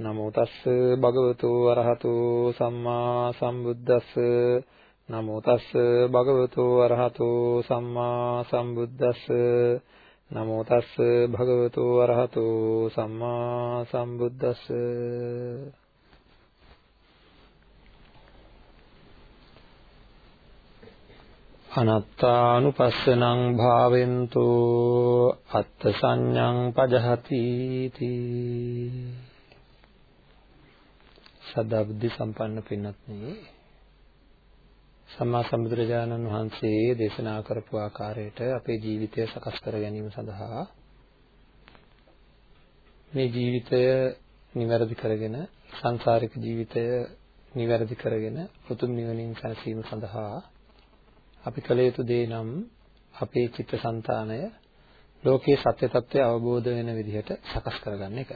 නමෝ තස්ස භගවතු අරහතු සම්මා සම්බුද්දස්ස. නමෝ තස්ස භගවතු අරහතු සම්මා සම්බුද්දස්ස. නමෝ තස්ස භගවතු අරහතු සම්මා සම්බුද්දස්ස. අනත්තානුපස්සනං භාවෙන්තු අත්ථ සංඤං පජහති තී සදා බුද්ධ සම්පන්න පින්වත්නි සම්මා සම්බුදුරජාණන් වහන්සේ දේශනා කරපු ආකාරයට අපේ ජීවිතය සකස් කර ගැනීම සඳහා මේ ජීවිතය නිවැරදි කරගෙන සංසාරික ජීවිතය නිවැරදි කරගෙන උතුම් නිවනින් සැනසීම සඳහා අපි කළ යුතු දේ නම් අපේ චිත්තසංතානය ලෝකේ සත්‍ය తත්වය අවබෝධ වෙන විදිහට සකස් කරගන්න එක.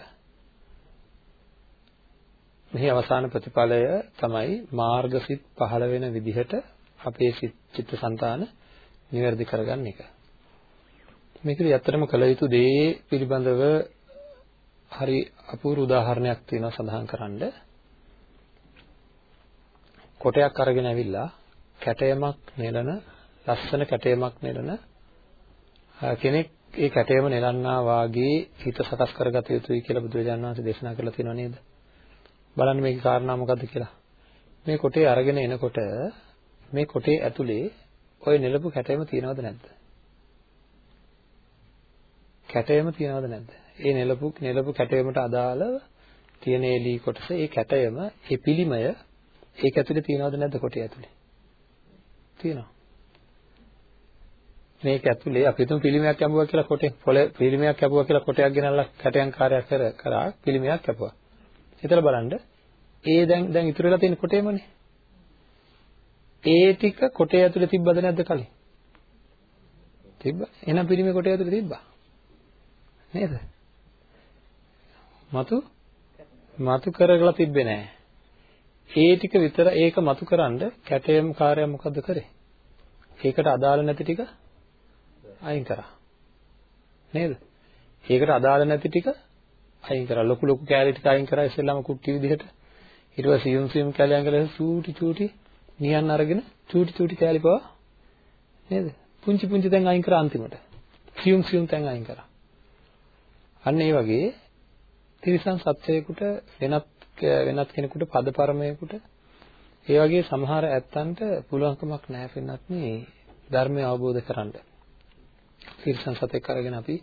මෙහි අවසාන ප්‍රතිඵලය තමයි මාර්ගසිත පහළ වෙන විදිහට අපේ චිත්තසංතාන නිවැරදි කරගන්න එක. මේකදී ඇත්තටම කළ යුතු දේ පිළිබඳව හරි අපූර්ව උදාහරණයක් තියෙනවා සඳහන් කරන්න. කොටයක් අරගෙන ඇවිල්ලා කැටයමක් නෙලන ලස්සන කැටයමක් නෙලන කෙනෙක් ඒ කැටයම නෙලන්නා වාගේ හිත සකස් කරගත යුතුයි කියලා බුදුරජාණන් වහන්සේ දේශනා කරලා තියෙනව නේද? බලන්න මේකේ කාරණා මොකද්ද කියලා. මේ කොටේ අරගෙන එනකොට මේ කොටේ ඇතුලේ ওই නෙලපු කැටයම තියනවද නැද්ද? කැටයම තියනවද නැද්ද? ඒ නෙලපු නෙලපු කැටයමට අදාළව තියෙන එලි කොටස ඒ කැටයම ඒ පිළිමය ඒක ඇතුලේ තියනවද නැද්ද කොටේ ඇතුලේ? තියෙනවා. මේක ඇතුලේ අපි තුන් පිළිමයක් කැපුවා කියලා කොටේ පොළ පිළිමයක් කැපුවා කියලා කොටයක් ගෙනල්ලා කැටයන් කාර්යයක් කර කරා පිළිමයක් කැපුවා. හිතලා බලන්න ඒ දැන් දැන් ඉතුරු වෙලා තියෙන කොටේමනේ. ඒ ටික කොටේ ඇතුලේ තිබ්බද නැද්ද කලින්? තිබ්බා. එහෙනම් පිළිමේ කොටේ ඇතුලේ තිබ්බා. නේද? මතු මතු කරගලා තිබ්බේ නෑ. ඒ ටික විතර ඒක මතු කරන්ඩ කැටයම් කාර්යය මොකද්ද කරේ? ඒකට අදාළ නැති ටික අයින් කරා. නේද? ඒකට අදාළ නැති ටික අයින් කරා. ලොකු ලොකු කෑලි ටික අයින් කරා. ඉස්සෙල්ලාම කුට්ටි විදිහට. ඊට පස්සේ සියුම් සියුම් කෑලි අයින් කරලා චූටි චූටි නියන් අරගෙන චූටි චූටි කෑලි පවා නේද? පුංචි පුංචි තැන් අයින් කරා අන්තිමට. සියුම් සියුම් තැන් අයින් කරා. අන්න ඒ වගේ තිරිසන් සත්‍යයකට වෙනත් වෙනත් කෙනෙකුට පදපරමයකට ඒ වගේ සමහර ඇත්තන්ට පුළුවන්කමක් නැහැ වෙනත් මේ ධර්මය අවබෝධ කරගන්න. තිරිසන් සතෙක් අරගෙන අපි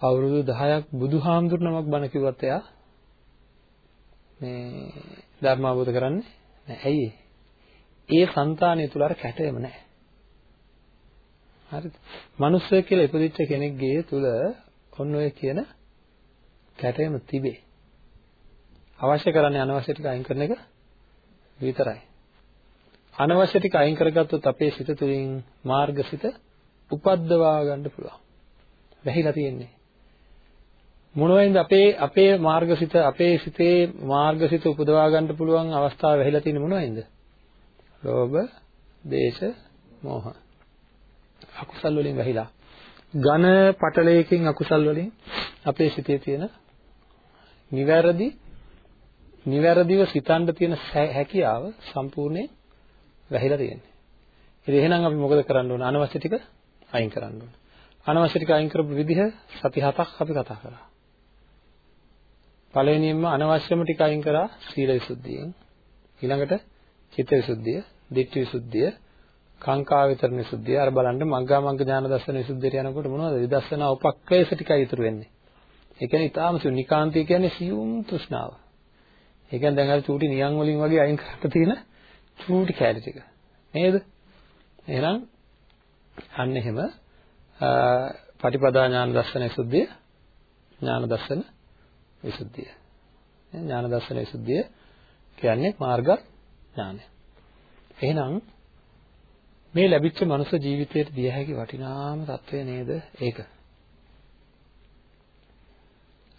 අවුරුදු 10ක් බුදුහාමුදුර නමක් බණ කිව්වත් එයා මේ ධර්ම අවබෝධ කරන්නේ නැහැ. ඇයි ඒ సంతානය තුල අර කැටයම නැහැ. හරිද? මනුස්සය කියලා ඉපදිච්ච කෙනෙක්ගේ තුල ඔන්න ඔය කියන කැටයම තිබේ. අවශ්‍ය කරන්නේ අනවශ්‍ය ටික අයින් කරන එක විතරයි. අනවශ්‍ය ටික අයින් කරගත්තොත් අපේ සිත තුළින් මාර්ගසිත උපද්දවා ගන්න පුළුවන්. වැහිලා තියෙන්නේ. මොනවෙන්ද අපේ අපේ මාර්ගසිත අපේ සිතේ මාර්ගසිත උපදවා ගන්න පුළුවන් අවස්ථාව වෙහිලා තියෙන මොනවෙන්ද? ලෝභ, දේශ, මෝහ. අකුසල් වලින් වැහිලා. ඝන පටලයකින් අකුසල් වලින් අපේ සිතේ තියෙන නිවැරදි නිවැරදිව සිතන්න තියෙන හැකියාව සම්පූර්ණයෙන් වැහිලා තියෙන්නේ. ඉතින් එහෙනම් අපි මොකද කරන්න ඕන? අනවශ්‍ය ටික අයින් කරන්න ඕන. අනවශ්‍ය ටික අයින් කරපු විදිහ සති හතක් අපි කතා කරා. පළවෙනියෙන්ම අනවශ්‍යම ටික අයින් කරා සීල විසුද්ධියෙන්. ඊළඟට චිත්ත විසුද්ධිය, ditthi විසුද්ධිය, කාංකා විතරණ විසුද්ධිය. අර බලන්න මග්ගා මග්ග ඥාන දර්ශන විසුද්ධියට යනකොට මොනවද? විදර්ශනා උපක්ලේශ ටිකයි ඉතුරු වෙන්නේ. ඒ කියන්නේ ඊටාම සියුම් නිකාන්තිය කියන්නේ සියුම් තෘෂ්ණාව. ඒ කියන්නේ දැන් අර චූටි නියන් වලින් වගේ අයින් කරලා තියෙන චූටි කැලි ටික. නේද? එහෙනම් අන්න එහෙම පටිපදා ඥාන දර්ශන විසුද්ධිය ඥාන දර්ශන විසුද්ධිය. ඥාන දර්ශන විසුද්ධිය කියන්නේ මාර්ග ඥානය. එහෙනම් මේ ලැබිච්ච මනුෂ්‍ය ජීවිතයට දිය හැකි වටිනාම తත්වය නේද ඒක?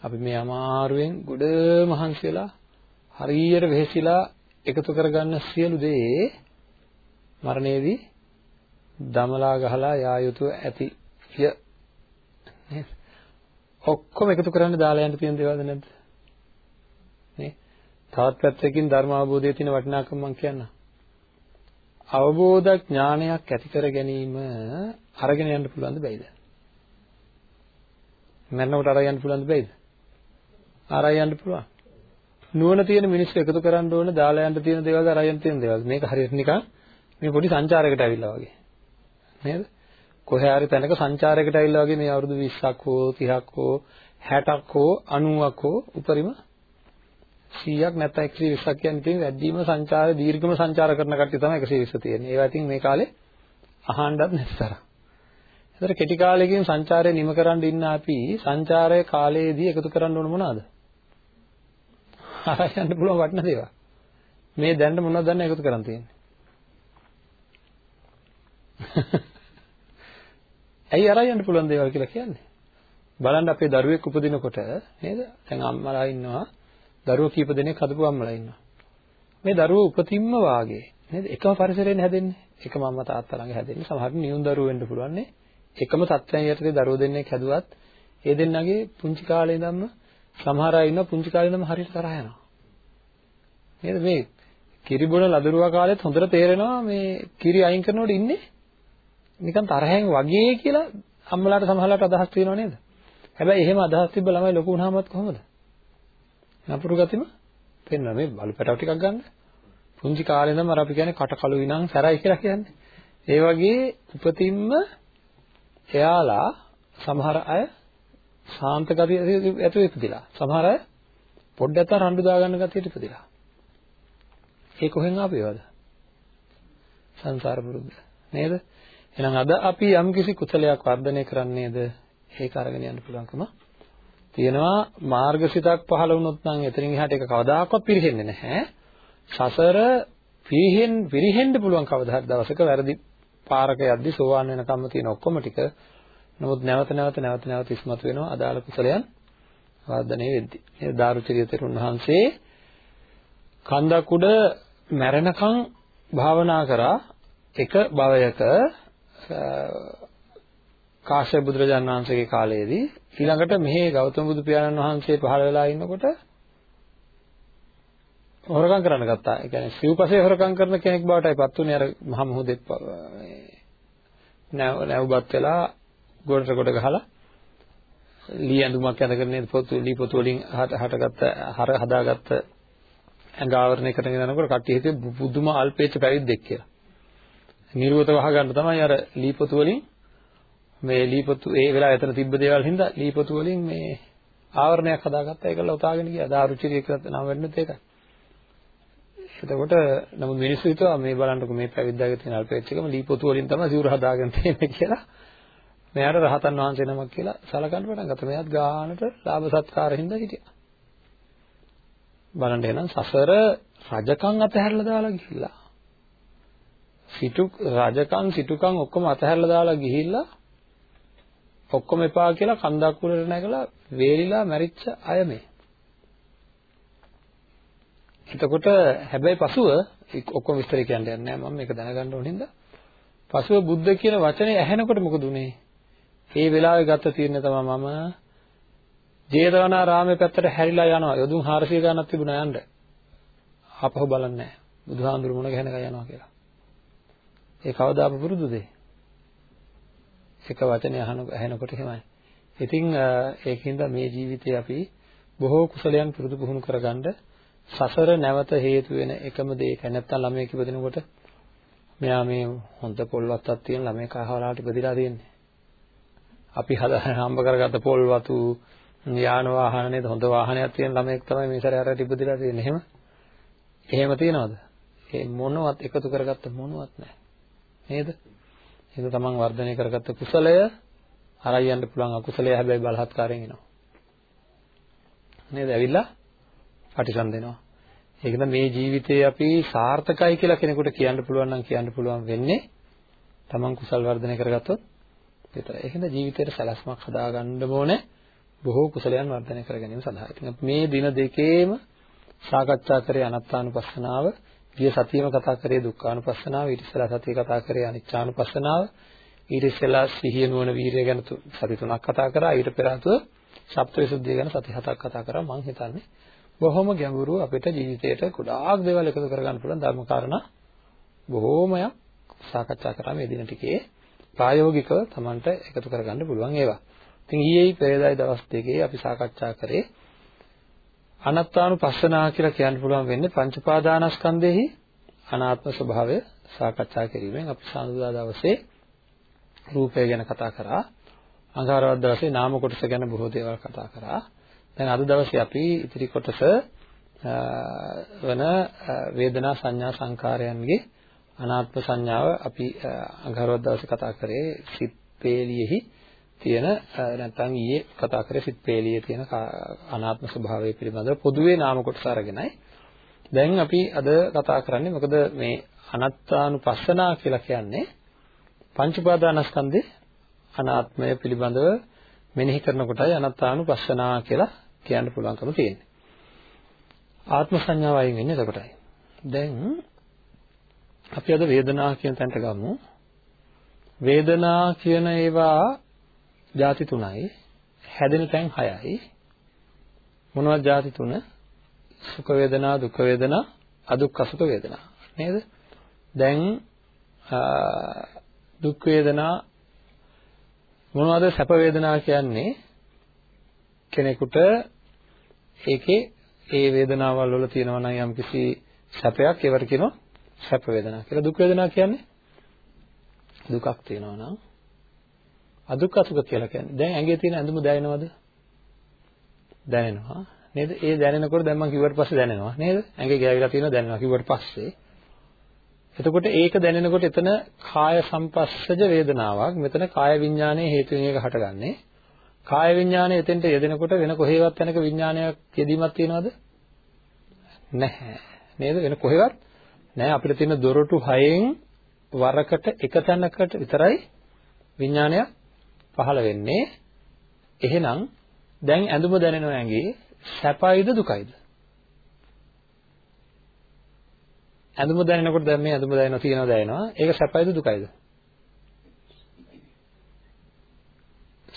අපි මේ අමාරුවෙන් ගොඩ මහන්සි වෙලා හරියට වෙහෙසිලා එකතු කරගන්න සියලු දේ මරණයේදී දමලා ගහලා යා යුතු ඇති ය නේද? ඔක්කොම එකතු කරන්න දාලා යන්න තියෙන දේවල්ද නැද්ද? නේ? තවත් පැත්තකින් ධර්ම අවබෝධයේ තියෙන වටිනාකම මම කියන්නම්. අවබෝධ ඥානයක් ඇති කර ගැනීම අරගෙන යන්න පුළුවන්ද බැයිද? මරණකට අරගෙන යන්න පුළුවන්ද බැයිද? අරගෙන යන්න පුළුවන්. නුවණ තියෙන මිනිස්සු එකතු කරන්න ඕන දාලා යන්න තියෙන දේවල්ද අරගෙන තියෙන දේවල්ද? මේක හරියට නිකන් මේ පොඩි සංචාරයකට ඇවිල්ලා වගේ. නේද? කොහේ හරි තැනක සංචාරයකට ඇවිල්ලා වගේ මේ අවුරුදු 20ක් හෝ 30ක් හෝ 60ක් හෝ 90ක් හෝ උපරිම 100ක් නැත්නම් 120ක් කියන්නේ තියෙන වැඩිම සංචාර දීර්ඝම සංචාර කරන කට්ටිය තමයි 120 තියෙන්නේ. ඒවා ඉතින් මේ කාලේ අහන්නවත් නැතර. ඒතර කෙටි කාලෙකින් සංචාරය නිම කරන්න ඉන්න අපි සංචාරය කාලයේදී එකතු කරන්න ඕන මොනවද? ආයන්න පුළුවන් වටින දේවල්. මේ දැනට මොනවද දැන් එකතු කරන් තියෙන්නේ? ඇයි අරන් යන්න පුළුවන් දේවල් කියලා කියන්නේ? බලන්න අපේ දරුවෙක් උපදිනකොට නේද? දැන් අම්මලා ඉන්නවා. දරුවෝ කීප දෙනෙක් හදපු අම්මලා ඉන්නවා. මේ දරුවෝ උපතින්ම වාගේ නේද? එකම පරිසරයෙන් හැදෙන්නේ. එකම අම්මා තාත්තා ළඟ හැදෙන්නේ. සමහරවිට නියුන් දරුවෝ වෙන්න පුළුවන් නේ. එකම තත්ත්වයන් යටතේ දරුවෝ දෙන්නෙක් හැදුවත් ඒ දෙන්නගේ පුංචි කාලේ ඉඳන්ම සමහර අය ඉන්නවා පුංචි කාලේ ඉඳන්ම හරියට තරහ යනවා. නේද මේ කිරි බොන ලදරුවා කාලෙත් හොඳට තේරෙනවා මේ කිරි අයින් කරනකොට ඉන්නේ නිකන් තරහෙන් වගේ කියලා අම්මලාට සමහරලාට අදහස් තියෙනව නේද? හැබැයි එහෙම අදහස් තිබ්බ ළමයි ලොකු වුණාමත් කොහොමද? නපුරු ගතිම පෙන්වන මේ බලු පැටව ටිකක් ගන්න. පුංචි කාලේ ඉඳන්ම අර අපි කියන්නේ කට කළු විනං සැරයි කියලා කියන්නේ. ඒ වගේ උපතින්ම එයාලා සමහර අය සාන්ත ගතිය ඇතුළේ ඉපදිලා. සමහර අය පොඩ්ඩක් රණ්ඩු දාගන්න ගතියට ඉපදිලා. ඒ කොහෙන් ආපේවද? සංසාර පුරුද්ද. නේද? එහෙනම් අද අපි යම්කිසි කුසලයක් වර්ධනය කරන්නේද? ඒක අරගෙන යන්න පුළුවන්කම තියෙනවා. මාර්ගසිතක් පහළ වුණොත් නම් එතනින් එහාට ඒක කවදාකවත් පිරෙන්නේ නැහැ. සසර පිරෙහෙන් පිරෙහෙන්න පුළුවන් කවදා හරි දවසක වැරදි පාරක යද්දි සෝවාන් වෙනකම්ම තියෙන ඔක්කොම ටික. නමුත් නැවත නැවත නැවත නැවත ඉස්මතු වෙනවා අදාළ කුසලයන් වර්ධනය වෙද්දී. මේ දාරුචරිය තෙරුන් වහන්සේ කන්දක් උඩ මැරෙනකන් භාවනා කරා එක භවයක කාශ්‍යප බුදුරජාණන් වහන්සේගේ කාලයේදී ඊළඟට මෙහි ගෞතම බුදු පියාණන් වහන්සේ පහළ වෙලා ඉන්නකොට හොරකම් කරන්න ගත්තා. ඒ කියන්නේ සිව්පසේ හොරකම් කරන කෙනෙක් බවටයි පත් වුණේ අර මහ මුහුදෙත් නැව් නැව්පත් වෙලා ගොඩට ගොඩ ගහලා ලී ඇඳුමක් ඇඳගෙන නේද පොතු ලී පොතු වලින් හටගත්ත හර හදාගත්ත ඇඟ ආවරණය කරගෙන යනකොට කට්ටිය හිතුවේ බුදුම අල්පේච්ච පැවිද්දෙක් කියලා. නිරුවත වහගන්න තමයි අර ලීපොතු වලින් මේ ලීපොතු ඒ වෙලාව එතන තිබ්බ දේවල් හින්දා ලීපොතු වලින් මේ ආවරණයක් හදාගත්තා ඒකල උතාගෙන ගියා දාරුචිරිය කියලා නම වෙන්නත් ඒකයි. එතකොට නමුත් මිනිස්සු හිතුවා මේ බලන්නකො මේ පැවිද්දාගේ තියෙන අල්පේච්චකම ලීපොතු වලින් තමයි සිවුර හදාගෙන තියෙන්නේ කියලා. මෙයාට රහතන් වහන්සේ නමක් කියලා සලකන්න පටන් ගත්තා. මෙයාත් ගානට ලාභ සත්කාර හින්දා හිටියා. බලන්න එහෙනම් සසර රජකම් අතහැරලා දාලා ගිහිල්ලා සිටු රජකම් සිටුකම් ඔක්කොම අතහැරලා දාලා ගිහිල්ලා ඔක්කොම එපා කියලා කන්දක් උඩට නැගලා වේලිලා මැරිච්ච අය මේ. එතකොට හැබැයි පසුව ඔක්කොම විස්තර කියන්න යන්නේ නැහැ මම මේක දැනගන්න ඕන හින්දා. පසුව බුද්ධ කියන වචනේ ඇහෙනකොට මොකද උනේ? ඒ වෙලාවේ ගත තීරණය තමයි මම ජේතවනාරාමේ පැත්තට හැරිලා යනවා. යොදුන් 400 ගණනක් තිබුණා යන්න. ආපහු බලන්නේ නැහැ. බුදුහාඳුරු මුණ ගැහෙනකන් යනවා කියලා. ඒ කවදාම පුරුදුද? එක වචනේ අහන ඇහෙනකොට එහෙමයි. ඉතින් ඒකින්ද මේ ජීවිතේ අපි බොහෝ කුසලයන් පුරුදු පුහුණු කරගන්න සසර නැවත හේතු වෙන එකම දේ ඒක නැත්තම් ළමයෙක් ඉපදිනකොට මෙයා මේ හොඳ පොල්වත්තක් තියෙන ළමයෙක් අහවලාට ඉපදිලා තියෙන්නේ. අපි හම්බ කරගත්ත පොල් වතු යාන වාහන නේද හොඳ වාහනයක් තියෙන ළමයෙක් තමයි මේ සැරේ අරට ඉපදිලා තියෙන්නේ. එහෙම එහෙම තියනවද? ඒ මොනවත් එකතු කරගත්ත මොනවත් නැහැ. නේද? ඒක තමන් වර්ධනය කරගත්ත කුසලය හරයි යන්න පුළුවන් අකුසලය හැබැයි බලහත්කාරයෙන් එනවා. නේද? ඇවිල්ලා පටිසන්ධෙනවා. ඒකද මේ ජීවිතේ අපි සාර්ථකයි කියලා කෙනෙකුට කියන්න පුළුවන් නම් කියන්න පුළුවන් වෙන්නේ තමන් කුසල් වර්ධනය කරගත්තොත් විතරයි. ඒකද ජීවිතේට සැලැස්මක් හදාගන්න ඕනේ බොහෝ කුසලයන් වර්ධනය කර ගැනීම සඳහා. ඉතින් මේ දින දෙකේම සාකච්ඡා කරේ අනත්තානුපස්සනාව, ගිය සතියේම කතා කරේ දුක්ඛානුපස්සනාව, ඊට ඉස්සෙල්ලා සතියේ කතා කරේ අනිච්චානුපස්සනාව, ඊට ඉස්සෙල්ලා සිහිය නුවණ වීරිය ගැන සති තුනක් කතා කරා, ඊට පෙර ආතුව සප්තවිසුද්ධිය ගැන සති හතක් කතා කරා. මම හිතන්නේ බොහොම ගැඹුරු අපිට ජීවිතේට ගොඩාක් දේවල් එකතු කරගන්න පුළුවන් ධර්ම කාරණා බොහෝමයක් සාකච්ඡා කරා මේ දින ටිකේ ප්‍රායෝගිකව Tamanට එකතු කරගන්න පුළුවන් ඒවා. ඉතින් ඊයේ පෙරේදායි දවස් දෙකේ අපි සාකච්ඡා කරේ අනත්තානුපස්සනා කියලා කියන්න පුළුවන් වෙන්නේ පංච පාදානස්කන්ධෙහි අනාත්ම ස්වභාවය සාකච්ඡා කිරීමෙන්. අපි සාඳුදා දවසේ රූපය ගැන කතා කරා. අඟහරුවාදා දවසේ නාම කොටස ගැන බොහෝ දේවල් කතා කරා. දැන් අද දවසේ අපි ඉතිරි කොටස වන වේදනා සංඥා සංකාරයන්ගේ අනාත්ම සංඥාව අපි අඟහරුවාදා දවසේ කතා කරේ සිත් පේලියෙහි තියෙන නැත්නම් ඊයේ කතා කරේ සිත් පේලියේ තියෙන අනාත්ම ස්වභාවය පිළිබඳව පොදුවේ නාම කොටස අරගෙනයි දැන් අපි අද කතා කරන්නේ මොකද මේ අනත්තානුපස්සනා කියලා කියන්නේ පංච උපාදානස්කන්ධේ අනාත්මය පිළිබඳව මෙනෙහි කරන කොටයි අනත්තානුපස්සනා කියලා කියන්න පුළුවන්කම තියෙන්නේ. ආත්ම සංඥාව අයින් වෙන්නේ එතකොටයි. දැන් අපි අද වේදනා කියන තැනට ගමු. වේදනා කියන ඒවා ಜಾති තුනයි. හැදෙන තැන් හයයි. මොනවද ಜಾති තුන? සුඛ වේදනා, දුක්ඛ වේදනා, අදුක්ඛ සුඛ වේදනා. නේද? දැන් දුක් වේදනා මොනවද සැප වේදනා කියන්නේ? කෙනෙකුට ඒකේ ඒ වේදනාවල් වල තියෙනවා නම් යම්කිසි සැපයක් ඒවට කියනවා සැප වේදනා කියලා. දුක් වේදනා කියන්නේ දුකක් තියෙනවා නම් අදුක්ඛ සුඛ කියලා කියන්නේ. දැන් ඇඟේ තියෙන ඇඳුම දැනෙනවද? දැනෙනවා. නේද? ඒ දැනෙනකොට දැන් මම කිව්වට පස්සේ දැනෙනවා. නේද? ඇඟේ ගෑවිලා තියෙනවා දැනෙනවා කිව්වට පස්සේ. එතකොට ඒක දැනෙනකොට එතන කාය සම්පස්සජ වේදනාවක්. මෙතන කාය විඥානයේ හේතුවෙන් එක හටගන්නේ. කාය විඥානය එතෙන්ට යෙදෙනකොට වෙන කොහේවත් යනක විඥානයක් යෙදීමක් තියනවද? නැහැ. නේද? වෙන කොහෙවත් නැහැ. අපිට තියෙන දොරටු හයෙන් වරකට එක තැනකට විතරයි විඥානය පහළ වෙන්නේ. එහෙනම් දැන් ඇඳුම දැනෙනවා ඇඟේ සැපයිද දුකයිද? ඇඳුම දැනෙනකොට දැන් මේ ඇඳුම දැනෙනවා තියෙනවා දැනෙනවා. ඒක සැපයිද දුකයිද?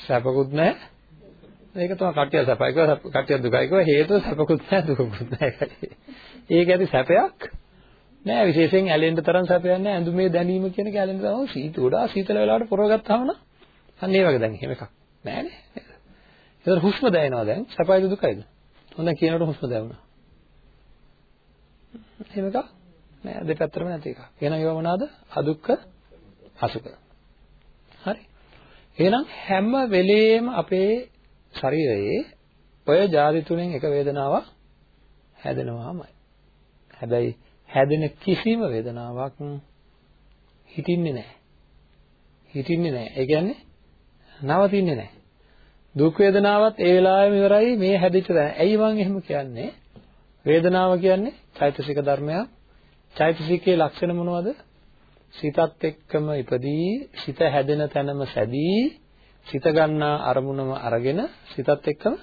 සැපකුත් නැහැ. ඒක තමයි කට්ටිය සැපයි කියලා කට්ටිය දුකයි කියලා හේතුව සැපකුත් නැහැ දුකකුත් නැහැ. ඒක ඇති සැපයක් නෑ විශේෂයෙන් ඇලෙන්න තරම් සැපයක් නෑ ඇඳුමේ දැනීම කියන එක ඇලෙන්න තරම් සීත උඩා සීතල වෙලාවට පොරවගත්තාම නම් අන්න ඒ වගේ දැන් එහෙම එකක් නෑනේ. ඒතර හුස්ම දැනෙනවා දැන් සැපයිද දුකයිද? හොඳ කියනකොට හුස්ම දැනුණා. එහෙම එකක් නෑ දෙපැත්තටම නැති එකක්. එහෙනම් ඒවා මොනවාද? අදුක්ක අසුක. හරි. එහෙනම් හැම වෙලේම අපේ ශරීරයේ ඔය ಜಾති තුනෙන් එක වේදනාවක් හැදෙනවාමයි. හැබැයි හැදෙන කිසිම වේදනාවක් හිටින්නේ නැහැ. හිටින්නේ නැහැ. ඒ කියන්නේ නවතින්නේ නැහැ. දුක් වේදනාවත් ඒ වෙලාවෙම ඉවරයි මේ හැදිච්ච දැන. ඇයි මං එහෙම කියන්නේ? වේදනාව කියන්නේ චෛතසික ධර්මයක්. චෛතසිකයේ ලක්ෂණ මොනවද? සිතත් එක්කම ඉපදී සිත හැදෙන තැනම සැදී සිත ගන්නා අරමුණම අරගෙන සිතත් එක්කම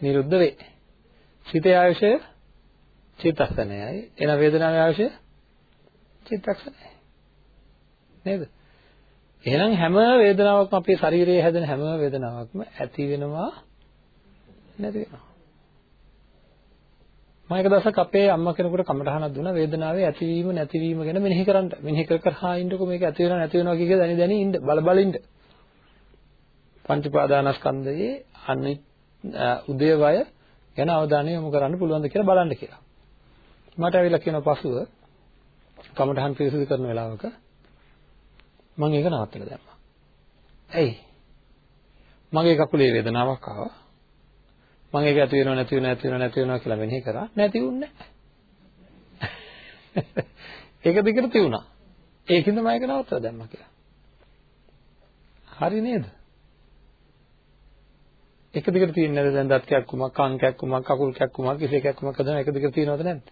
නිරුද්ධ වේ. සිතේ ආයශය චිත්තක්ෂණයයි. එන වේදනාවේ ආයශය චිත්තක්ෂණයයි. නේද? එහෙනම් හැම වේදනාවක්ම අපේ ශරීරයේ හැදෙන හැම වේදනාවක්ම ඇති වෙනවා නැති වෙනවා. මම එක දවසක් අපේ අම්මා කෙනෙකුට කමටහනක් දුන්නා වේදනාවේ ඇතිවීම නැතිවීම ගැන මෙනෙහි කරන්න. මෙනෙහි කර කර හා ඉන්නකො මේක ඇති වෙනවා නැති වෙනවා කිය දැනි දැනි ඉන්න බල බල ඉන්න. පංච පාදානස්කන්ධයේ අනි උදේවය ගැන අවධානය යොමු කරන්න පුළුවන්ද කියලා බලන්න කියලා. මට ඇවිල්ලා කියන පසුව කමටහන් පිරිසිදු කරන වෙලාවක මම ඒක නවත්තලා දැම්මා. ඇයි? මගේ කකුලේ වේදනාවක් ආවා. මම ඒක ඇති වෙනව නැති වෙනව නැති වෙනව නැති වෙනව කියලා මෙනෙහි කරා නැති වුන්නේ නැහැ. ඒක දිගට තියුණා. ඒකින්ද මම ඒක නවත්තලා දැම්මා කියලා. හරි නේද? එක දිගට තියෙන්නේ නැද්ද දැන් දත් කැක්කුමක් කන් කැක්කුමක් කකුල් කැක්කුමක් කිසි කැක්කුමක් හදන එක දිගට තියෙනවද නැද්ද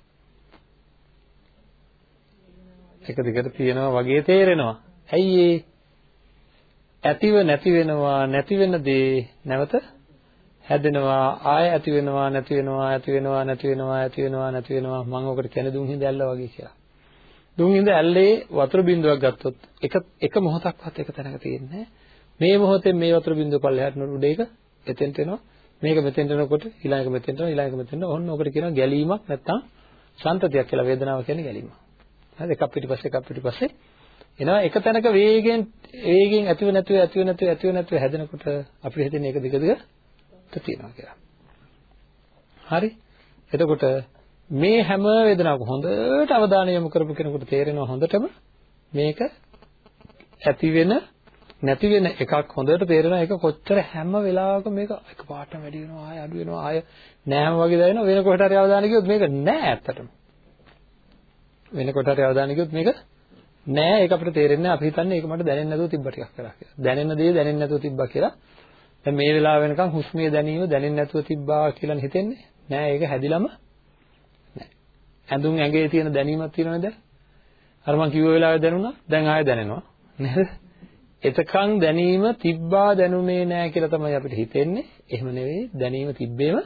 එක දිගට තියෙනවා වගේ තේරෙනවා ඇයි ඒ ඇතිව නැති වෙනවා නැති වෙන දේ නැවත හැදෙනවා ආය ඇති වෙනවා නැති වෙනවා ඇති වෙනවා නැති වෙනවා ඇති වෙනවා නැති වෙනවා මම ඔකට කියන්නේ දුම් හිඳ ඇල්ල වගේ කියලා. දුම් හිඳ ඇල්ලේ වතුර බින්දුවක් ගත්තොත් එක එක මොහොතක්වත් එක තැනක තියෙන්නේ මේ මොහොතේ මේ වතුර බින්දුව පල්ලෙහාට නෝ උඩ එක එතෙන්ට එනවා. මේක මෙතෙන්ට එනකොට ඊළඟ මෙතෙන්ට එනවා ඊළඟ මෙතෙන්ට ඔන්න ඔකට කියනවා ගැලීමක් නැත්තම් සම්තතියක් කියලා වේදනාව කියන්නේ ගැලීම හරි එකක් පිටිපස්සේ එකක් පිටිපස්සේ එනවා එක තැනක වේගෙන් වේගෙන් ඇතිව නැතිව ඇතිව නැතිව ඇතිව නැතිව හැදෙනකොට අපිට හිතෙන්නේ ඒක දිග දිගට තියෙනවා කියලා. හරි? එතකොට මේ හැම වේදනාවක හොඳට අවධානය යොමු කරපු කෙනෙකුට තේරෙනවා හොඳටම මේක ඇති වෙන නැති වෙන එකක් හොඳට තේරෙනවා ඒක කොච්චර හැම වෙලාවකම මේක එකපාරටම වැඩි වෙනවා ආය අඩු වෙනවා ආය නෑම වගේ දැනෙනවා වෙන කොහට හරි අවධානය ගියොත් මේක නෑ ඇත්තටම වෙන කොට හරි අවධානය ගියොත් මේක නෑ ඒක අපිට තේරෙන්නේ අපි හිතන්නේ ඒක මට දැනෙන්නේ නැතුව තිබ්බ ටිකක් කරා කියලා. දැනෙන දේ දැනෙන්නේ නැතුව තිබ්බා කියලා. දැන් මේ වෙලාව වෙනකන් හුස්මේ දැනීම දැනෙන්නේ නැතුව තිබ්බා කියලා හිතෙන්නේ නෑ ඒක හැදිලම නෑ. ඇඳුම් ඇඟේ තියෙන දැනීමක් තියෙනවද? අර මං කිව්ව වෙලාවේ දැනුණා දැන් ආයෙ දැනෙනවා. නේද? එතකන් දැනීම තිබ්බා දැනුනේ නෑ කියලා තමයි අපිට හිතෙන්නේ. එහෙම නෙවෙයි දැනීම තිබ්බේම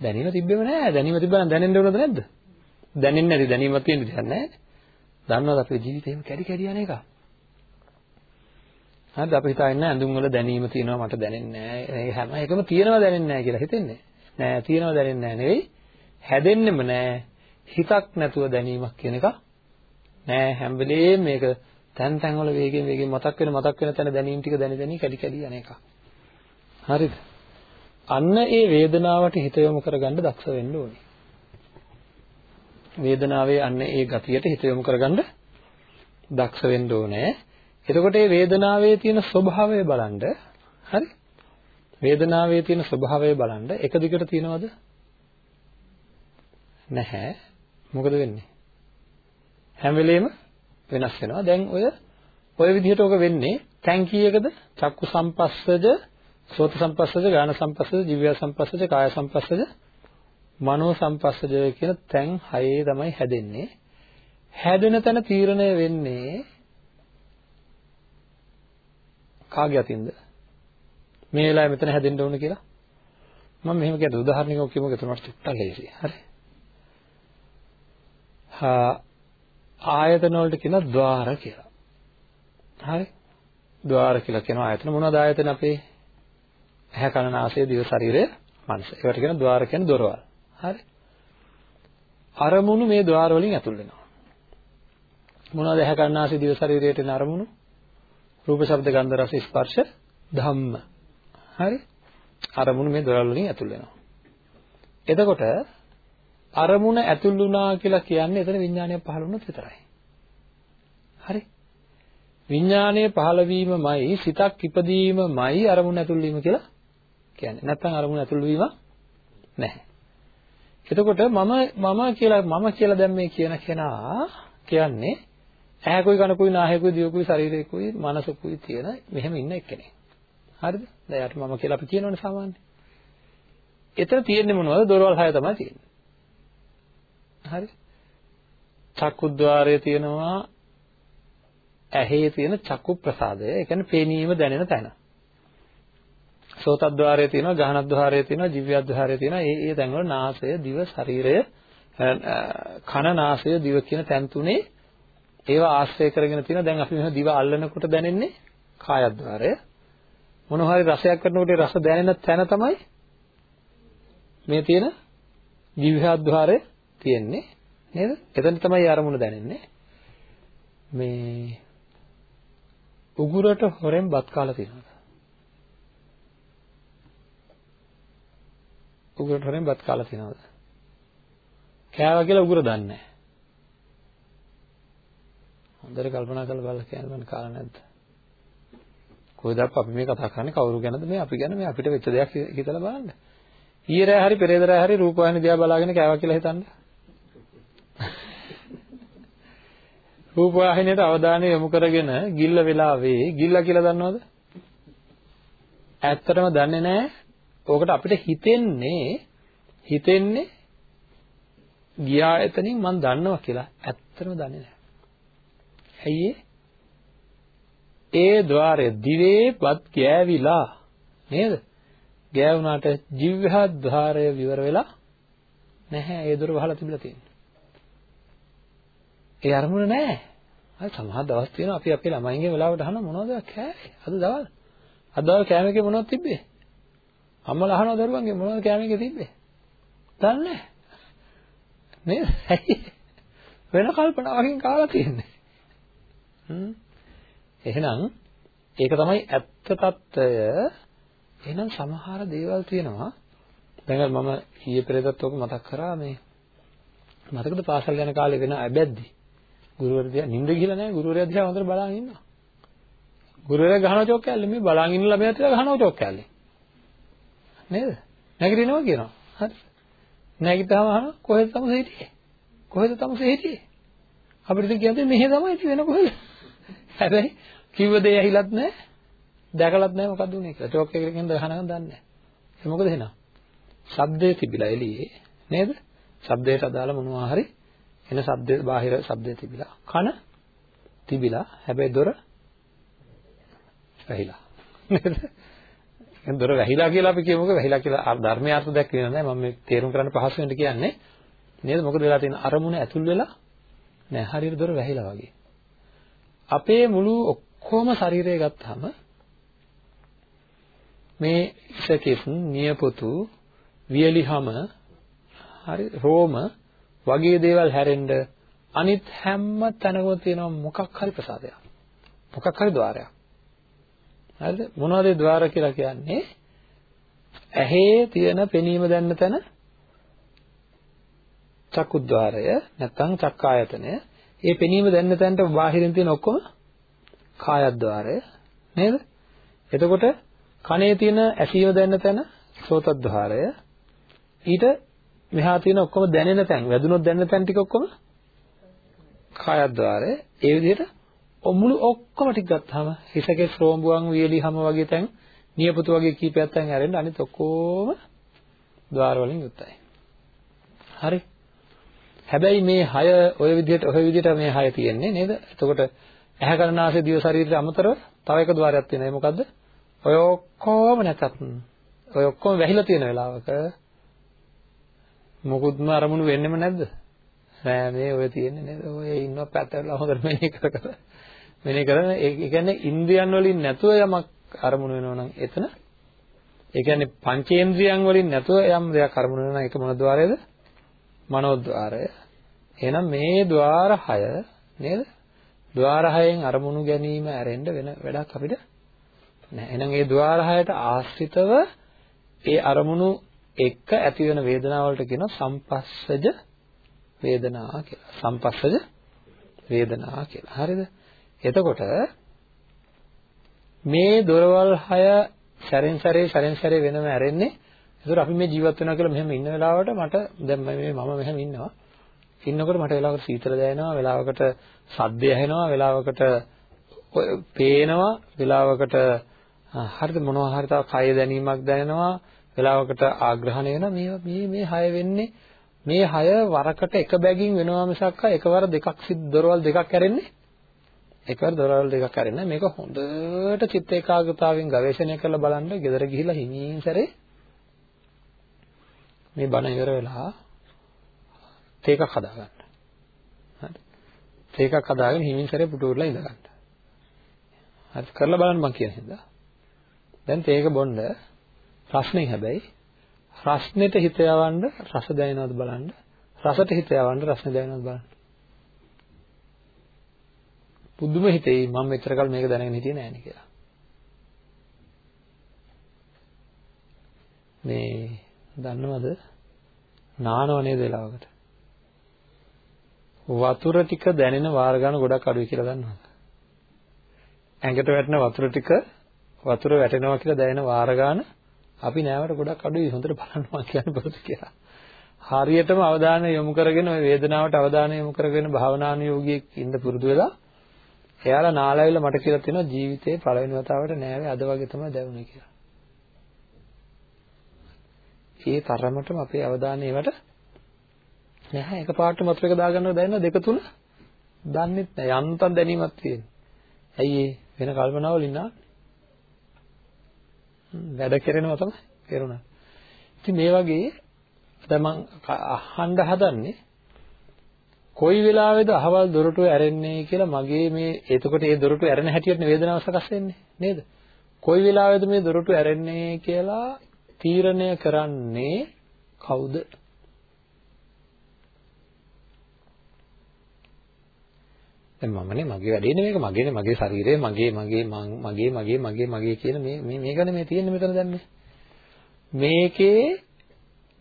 දැනීම තිබ්බේම නෑ. දැනීම තිබ්බනම් දැනෙන්න ඕනද නැද්ද? දැනෙන්නේ නැති දැනීමක් තියෙන දෙයක් නෑ. දන්නවද අපේ ජීවිතේම කැඩි කැඩි යන එක? හරිද අපි හිතන්නේ ඇඳුම් වල දැනීම තියෙනවා මට දැනෙන්නේ නෑ. හැම එකම තියෙනවා දැනෙන්නේ නෑ කියලා හිතෙන්නේ. නෑ තියෙනවා දැනෙන්නේ නෑ නෙවෙයි. හැදෙන්නෙම නෑ. හිතක් නැතුව දැනීමක් කියන එක නෑ හැම වෙලේම මේක තැන් තැන් වල වේගෙන් වේගෙන් මතක් වෙන මතක් වෙන තැන දැනීම් ටික දැනි දැනි කැඩි කැඩි යන එක. හරිද? අන්න ඒ වේදනාවට හිත යොමු කරගන්න දක්ෂ වෙන්න ඕනේ. වේදනාවේ අන්න ඒ ගතියට හිත යොමු කරගන්න දක්ෂ වෙන්න ඕනේ. එතකොට මේ වේදනාවේ තියෙන ස්වභාවය බලන්න හරි? වේදනාවේ තියෙන ස්වභාවය බලන්න එක දිගට තියනවද? නැහැ. මොකද වෙන්නේ? හැම වෙලෙම වෙනස් වෙනවා. දැන් ඔය ඔය විදිහට ඔක වෙන්නේ තැන් කීයකද? චක්කු සම්පස්සජ, සෝත සම්පස්සජ, ගාන සම්පස්සජ, ජීවය සම්පස්සජ, කාය සම්පස්සජ, මනෝ සංපස්සජය කියන තැන් හයේ තමයි හැදෙන්නේ. හැදෙන තැන තීරණය වෙන්නේ කාගේ අතින්ද? මේ වෙලාවේ මෙතන හැදෙන්න ඕන කියලා. මම මෙහෙම කියද උදාහරණයක් ඔක්කොම ගෙතුනට ටිකක් ලේසි. හරි. හා ආයතන වලට කියන ద్వාර කියලා. හරි. ద్వාර කියලා කියන ආයතන මොනවද ආයතන අපේ? ඇහැ කන නාසය දිව ශරීරය මනස. ඒවට කියන ద్వාර කියන්නේ දොරවල්. හරි. අරමුණු මේ ద్వාර වලින් ඇතුල් වෙනවා. මොනවද ඇහැ කන්නාසි දිව ශරීරයට එන අරමුණු? රූප ශබ්ද ගන්ධ රස ස්පර්ශ ධම්ම. හරි? අරමුණු මේ දොරවල් වලින් ඇතුල් වෙනවා. එතකොට අරමුණ ඇතුල් වුණා කියලා කියන්නේ එතන විඥානය පහළ වුණොත් විතරයි. හරි? විඥානය පහළ වීමමයි සිතක් ඉපදීමමයි අරමුණ ඇතුල් වීම කියලා කියන්නේ. නැත්නම් අරමුණ ඇතුල් වීම නැහැ. එතකොට මම මම කියලා මම කියලා දැන් මේ කියන කෙනා කියන්නේ ඇහැකුයි කනකුයි නාහයකුයි දිවකුයි ශරීරයකුයි මනසකුයි තියෙන මෙහෙම ඉන්න එක්කෙනෙක්. හරිද? දැන් යට මම කියලා අපි කියනවනේ සාමාන්‍යයෙන්. එතන තියෙන්නේ මොනවද? දොරවල් හය තමයි තියෙන්නේ. හරි? චක්කුද්්වාරය තියෙනවා ඇහි තියෙන චක්කු ප්‍රසාදය. ඒ කියන්නේ පේනීම දැනෙන තැන. සෝතද්්වාරය තියෙනවා, ගහනද්්වාරය තියෙනවා, ජීවයද්්වාරය තියෙනවා. ඒ ඒ තැන්වල නාසය, දිව, ශරීරය, කන, නාසය, දිව කියන තැන් තුනේ ඒවා ආශ්‍රය කරගෙන තියෙනවා. දැන් අපි මෙහෙම දිව අල්ලනකොට දැනෙන්නේ කායද්්වාරය. මොන හරි රසයක් කරනකොට රස දැනෙන තැන තමයි මේ තියෙන ජීවහද්්වාරය තියෙන්නේ නේද? එතන තමයි අරමුණ දැනෙන්නේ. මේ උගුරට හොරෙන් බත් කාලා තියෙනවා. උගුරට හොරෙන් බත් කාලා තියනවද? කෑවා කියලා උගුර දන්නේ නැහැ. හොඳට කල්පනා කරලා බලලා කියන්න මම කාලා නැද්ද? කොයිද අපි මේ කතා කරන්නේ කවුරු ගැනද මේ අපි ගැන මේ අපිට වෙච්ච දෙයක් හිතලා බලන්න. ඊයේ රෑ හරි පෙරේද රෑ හරි රූපවාහිනිය දිහා බලාගෙන කෑවා කියලා හිතන්න. රූපවාහිනියට අවධානය යොමු කරගෙන ගිල්ල වෙලාවේ ගිල්ල කියලා දන්නවද? ඇත්තටම දන්නේ නැහැ ඕකට අපිට හිතෙන්නේ හිතෙන්නේ ගිය ආයතනින් මම දන්නවා කියලා ඇත්තටම දන්නේ නැහැ. ඇයි ඒ ద్వාරය දිවේපත් ගෑවිලා නේද? ගෑවුනාට ජීවහා ద్వාරය විවර වෙලා නැහැ. ඒ දොර වහලා තිබිලා තියෙනවා. ඒ අරමුණ නැහැ. අර සමහර දවස් තියෙනවා අපි අපේ ළමයින්ගේ වෙලාවට අහන මොනවද කෑවේ? අද දවල්. අද දවල් කෑමකේ මොනවද තිබ්බේ? අම්මලා අහනවා දරුවන්ගේ මොනවද කෑම එකේ තිබ්බේ? දන්නේ නැහැ. නේද? ඇයි? වෙන කල්පනාවකින් කාලා තියෙන්නේ. හ්ම්. එහෙනම් ඒක තමයි ඇත්ත తত্ত্বය. එහෙනම් සමහර දේවල් තියෙනවා. දැන් මම ඊයේ පෙරේදත් ඔක මතක් කරා මේ මතකද පාසල් යන කාලේ වෙන අබැද්දි ගුරුවරයා දිහා නිින්ද ගිහලා නැහැ ගුරුවරයා දිහා හොඳට බලාගෙන ඉන්නවා ගුරුවරයා ගහනවා චෝක් කැල්ල මේ බලාගෙන ඉන්න ළමයා දිහා ගහනවා චෝක් කැල්ලේ නේද? නැගිටිනවා කියනවා. හරි. නැගිට්ටාම අහන කොහෙද තමසේ හිටියේ? කොහෙද තමසේ හිටියේ? අපිට ඉතින් කියන්නේ මෙහෙ තමයි ඉතින් වෙන කොහෙද? හැබැයි කිව්ව දේ ඇහිලත් නැහැ. දැකලත් නැහැ මොකද්ද උනේ කියලා. චෝක් එකකින් ගහනකම් දන්නේ නැහැ. ඒ මොකද එහෙනම්? ශබ්දේ තිබිලා එළියේ නේද? ශබ්දයට අදාළ මොනවා හරි එන ශබ්දේ බාහිර ශබ්දේ තිබිලා කන තිබිලා හැබැයි දොර වැහිලා නේද? එහෙනම් දොර වැහිලා කියලා අපි කියමුකෝ. වැහිලා කියලා ධර්මයේ අර්ථ දැක්කේ නෑ. මම මේ තේරුම් කරන්න පහසු වෙන්න කියන්නේ නේද? මොකද වෙලා තියෙන අරමුණ ඇතුල් වෙලා නෑ හරියට දොර වැහිලා වගේ. අපේ මුළු ඔක්කොම ශරීරය ගත්තාම මේ ඉසකෙස් නියපොතු වියලිහම හරි රෝම වගේ දේවල් හැරෙන්න අනිත් හැම තැනකම තියෙන මොකක් හරි ප්‍රසාදයක්. මොකක් හරි ద్వාරයක්. හරිද? මොනවද ద్వාර කියලා කියන්නේ? ඇහි තියෙන පෙනීම දැන්න තැන චක්කුද්්වාරය නැත්නම් චක්කායතනය ඒ පෙනීම දැන්න තැනට බාහිරින් තියෙන ඔක්කොම කායද්්වාරය නේද? එතකොට කනේ තියෙන ඇසීම දැන්න තැන සෝතද්්වාරය ඊට මෙහා තියෙන ඔක්කොම දැනෙන තැන් වැදුනොත් දැනෙන තැන් ටික ඔක්කොම කායද්්වාරය ඒ විදිහට මුළු ඔක්කොම ටික ගත්තාම හිසකේ ශ්‍රෝඹුවන් වියලි හැම වගේ තැන් නියපොතු වගේ කීපයක් තැන් ඇරෙන්න අනිත් ඔක්කොම ద్వාර වලින් යුක්තයි. හරි. හැබැයි මේ 6 ඔය විදිහට ඔය විදිහට මේ 6 තියෙන්නේ නේද? එතකොට ඇහැ කරනාසේ දිය ශරීරයට අමතරව තව එක ద్వාරයක් තියෙනවා. ඒ මොකද්ද? ඔය ඔක්කොම නැතත් ඔය ඔක්කොම වැහිලා තියෙන වෙලාවක මොකුත්ම අරමුණු වෙන්නෙම නැද්ද? නෑ මේ ඔය තියෙන්නේ නේද? ඔය ඉන්නව පැතවල හොඳට මෙනේ කර කර මෙනෙහි කරන ඒ කියන්නේ ඉන්ද්‍රියන් වලින් නැතුව යමක් අරමුණු වෙනවා නම් එතන ඒ කියන්නේ පංචේන්ද්‍රියන් වලින් නැතුව යම් දෙයක් අරමුණු වෙනවා නම් ඒක මොන ద్వාරයේද? මනෝද්්වාරය. එහෙනම් මේ ద్వාර 6 නේද? ద్వාර 6ෙන් අරමුණු ගැනීම ඇරෙන්න වෙන වැඩක් අපිට නැහැ. එහෙනම් ඒ ద్వාර 6ට ආශ්‍රිතව ඒ අරමුණු එක්ක ඇති වෙන වේදනාවලට කියනවා සම්පස්සජ වේදනා කියලා. සම්පස්සජ වේදනා කියලා. හරිද? එතකොට මේ දොරවල් 6 සැරෙන් සැරේ සැරෙන් සැරේ වෙනම ඇරෙන්නේ. ඒතර අපි මේ ජීවත් වෙනවා කියලා මෙහෙම ඉන්න වෙලාවට මට දැන් මේ මම මෙහෙම ඉන්නවා. ඉන්නකොට මට වෙලාවකට සීතල දැනෙනවා, වෙලාවකට සද්ද ඇහෙනවා, වෙලාවකට පේනවා, වෙලාවකට හරිද මොනවා හරි තව කය දැනීමක් දැනෙනවා. වෙලාවකට ආග්‍රහණය වෙනවා මේ මේ මේ හය වෙන්නේ මේ හය වරකට එක බැගින් වෙනවා මිසක් එකවර දෙකක් සිත් දොරවල් දෙකක් ඇරෙන්නේ එකවර දොරවල් දෙකක් ඇරෙන්නේ මේක හොඳට චිත්ත ඒකාග්‍රතාවයෙන් ගවේෂණය කරලා බලන්න. ගෙදර ගිහිල්ලා හිමින් සැරේ මේ බණ ඉවර වෙලා තේකක් හදාගන්න. හරි. තේකක් හදාගෙන හිමින් සැරේ පුටුවරලා ඉඳ ගන්න හරි. කරලා බලන්න මම කියන හින්දා. දැන් තේක බොන්න රස්නේ හැබැයි රස්නෙට හිත යවන්න රස දැනෙනවද බලන්න. රසට හිත යවන්න රස්නේ දැනෙනවද බලන්න. පුදුම හිතෙයි මම මෙච්චර කල් මේක දැනගෙන හිටියේ නෑනේ කියලා. මේ දන්නවද? නානව නේද වෙලාවකට? වතුර ටික දැනෙන වාර ගන්න ගොඩක් අඩුයි කියලා දන්නවද? ඇඟට වැටෙන වතුර ටික වතුර වැටෙනවා කියලා දැනෙන වාර ගන්න අපි නෑවට ගොඩක් අඩුයි හොඳට බලනවා කියන්නේ බොරුද කියලා. හරියටම අවධානය යොමු කරගෙන ওই වේදනාවට අවධානය යොමු කරගෙන භාවනානුයෝගියෙක් ඉන්න පුරුදු වෙලා එයාලා නාලවිල මට කියලා තියෙනවා ජීවිතේ පළවෙනි වතාවට නෑවේ අද වගේ තමයි දැවුනේ කියලා. ඒ තරමටම අපේ අවධානය ඒවට නැහැ එකපාරට වතුර එක දාගන්නව දැනෙන දෙක තුන දන්නෙත් නැහැ යන්තම් දැනීමක් තියෙන. ඇයි වෙන කල්පනාවල ඉන්නා? වැඩ කරනවා තමයි කරුණා. ඉතින් මේ වගේ දැන් මම අහන්න හදන්නේ කොයි වෙලාවේද අහවල් දොරටුව ඇරෙන්නේ කියලා මගේ මේ එතකොට ඒ දොරටුව ඇරෙන හැටියට වේදනාව සකස් වෙන්නේ නේද? කොයි වෙලාවේද මේ දොරටුව ඇරෙන්නේ කියලා තීරණය කරන්නේ කවුද? දැන් මමනේ මගේ වැඩේ නෙමෙයික මගේනේ මගේ ශරීරය මගේ මගේ මගේ මගේ මගේ මගේ කියන මේ මේ මේකනේ මේ තියෙන්නේ මෙතන දැන් මේකේ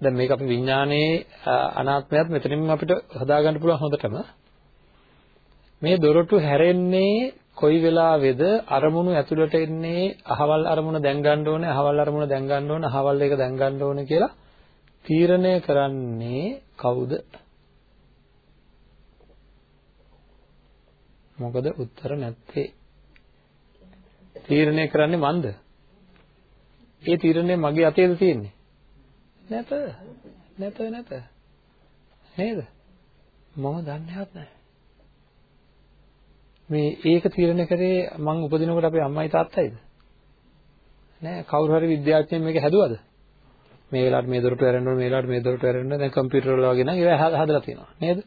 දැන් මේක අපි විඥානයේ අනාත්මයත් මෙතනින්ම අපිට හදාගන්න පුළුවන් හොඳටම. මේ දොරටු හැරෙන්නේ කොයි වෙලාවේද? අරමුණු ඇතුළට එන්නේ අහවල් අරමුණ දැන් ගන්න ඕනේ අහවල් අරමුණ දැන් ගන්න ඕනේ අහවල් එක දැන් ගන්න ඕනේ කියලා තීරණය කරන්නේ කවුද? මොකද උත්තර නැත්තේ? තීරණය කරන්නේ මන්ද? ඒ තීරණය මගේ අතේද තියෙන්නේ? නැත. නැත නැත. නේද? මම දන්නේවත් නැහැ. මේ ඒක තීරණය කරේ මං උපදිනකොට අපේ අම්මයි තාත්තයිද? නෑ. කවුරු හරි විද්‍යාඥයෙක් මේක හැදුවද? මේ වෙලාවට මේ දොරටු ඇරෙන්න ඕන මේ වෙලාවට මේ දොරටු ඇරෙන්න දැන් කම්පියුටර් වල වගේ නම් ඒවා හදලා තියෙනවා. නේද?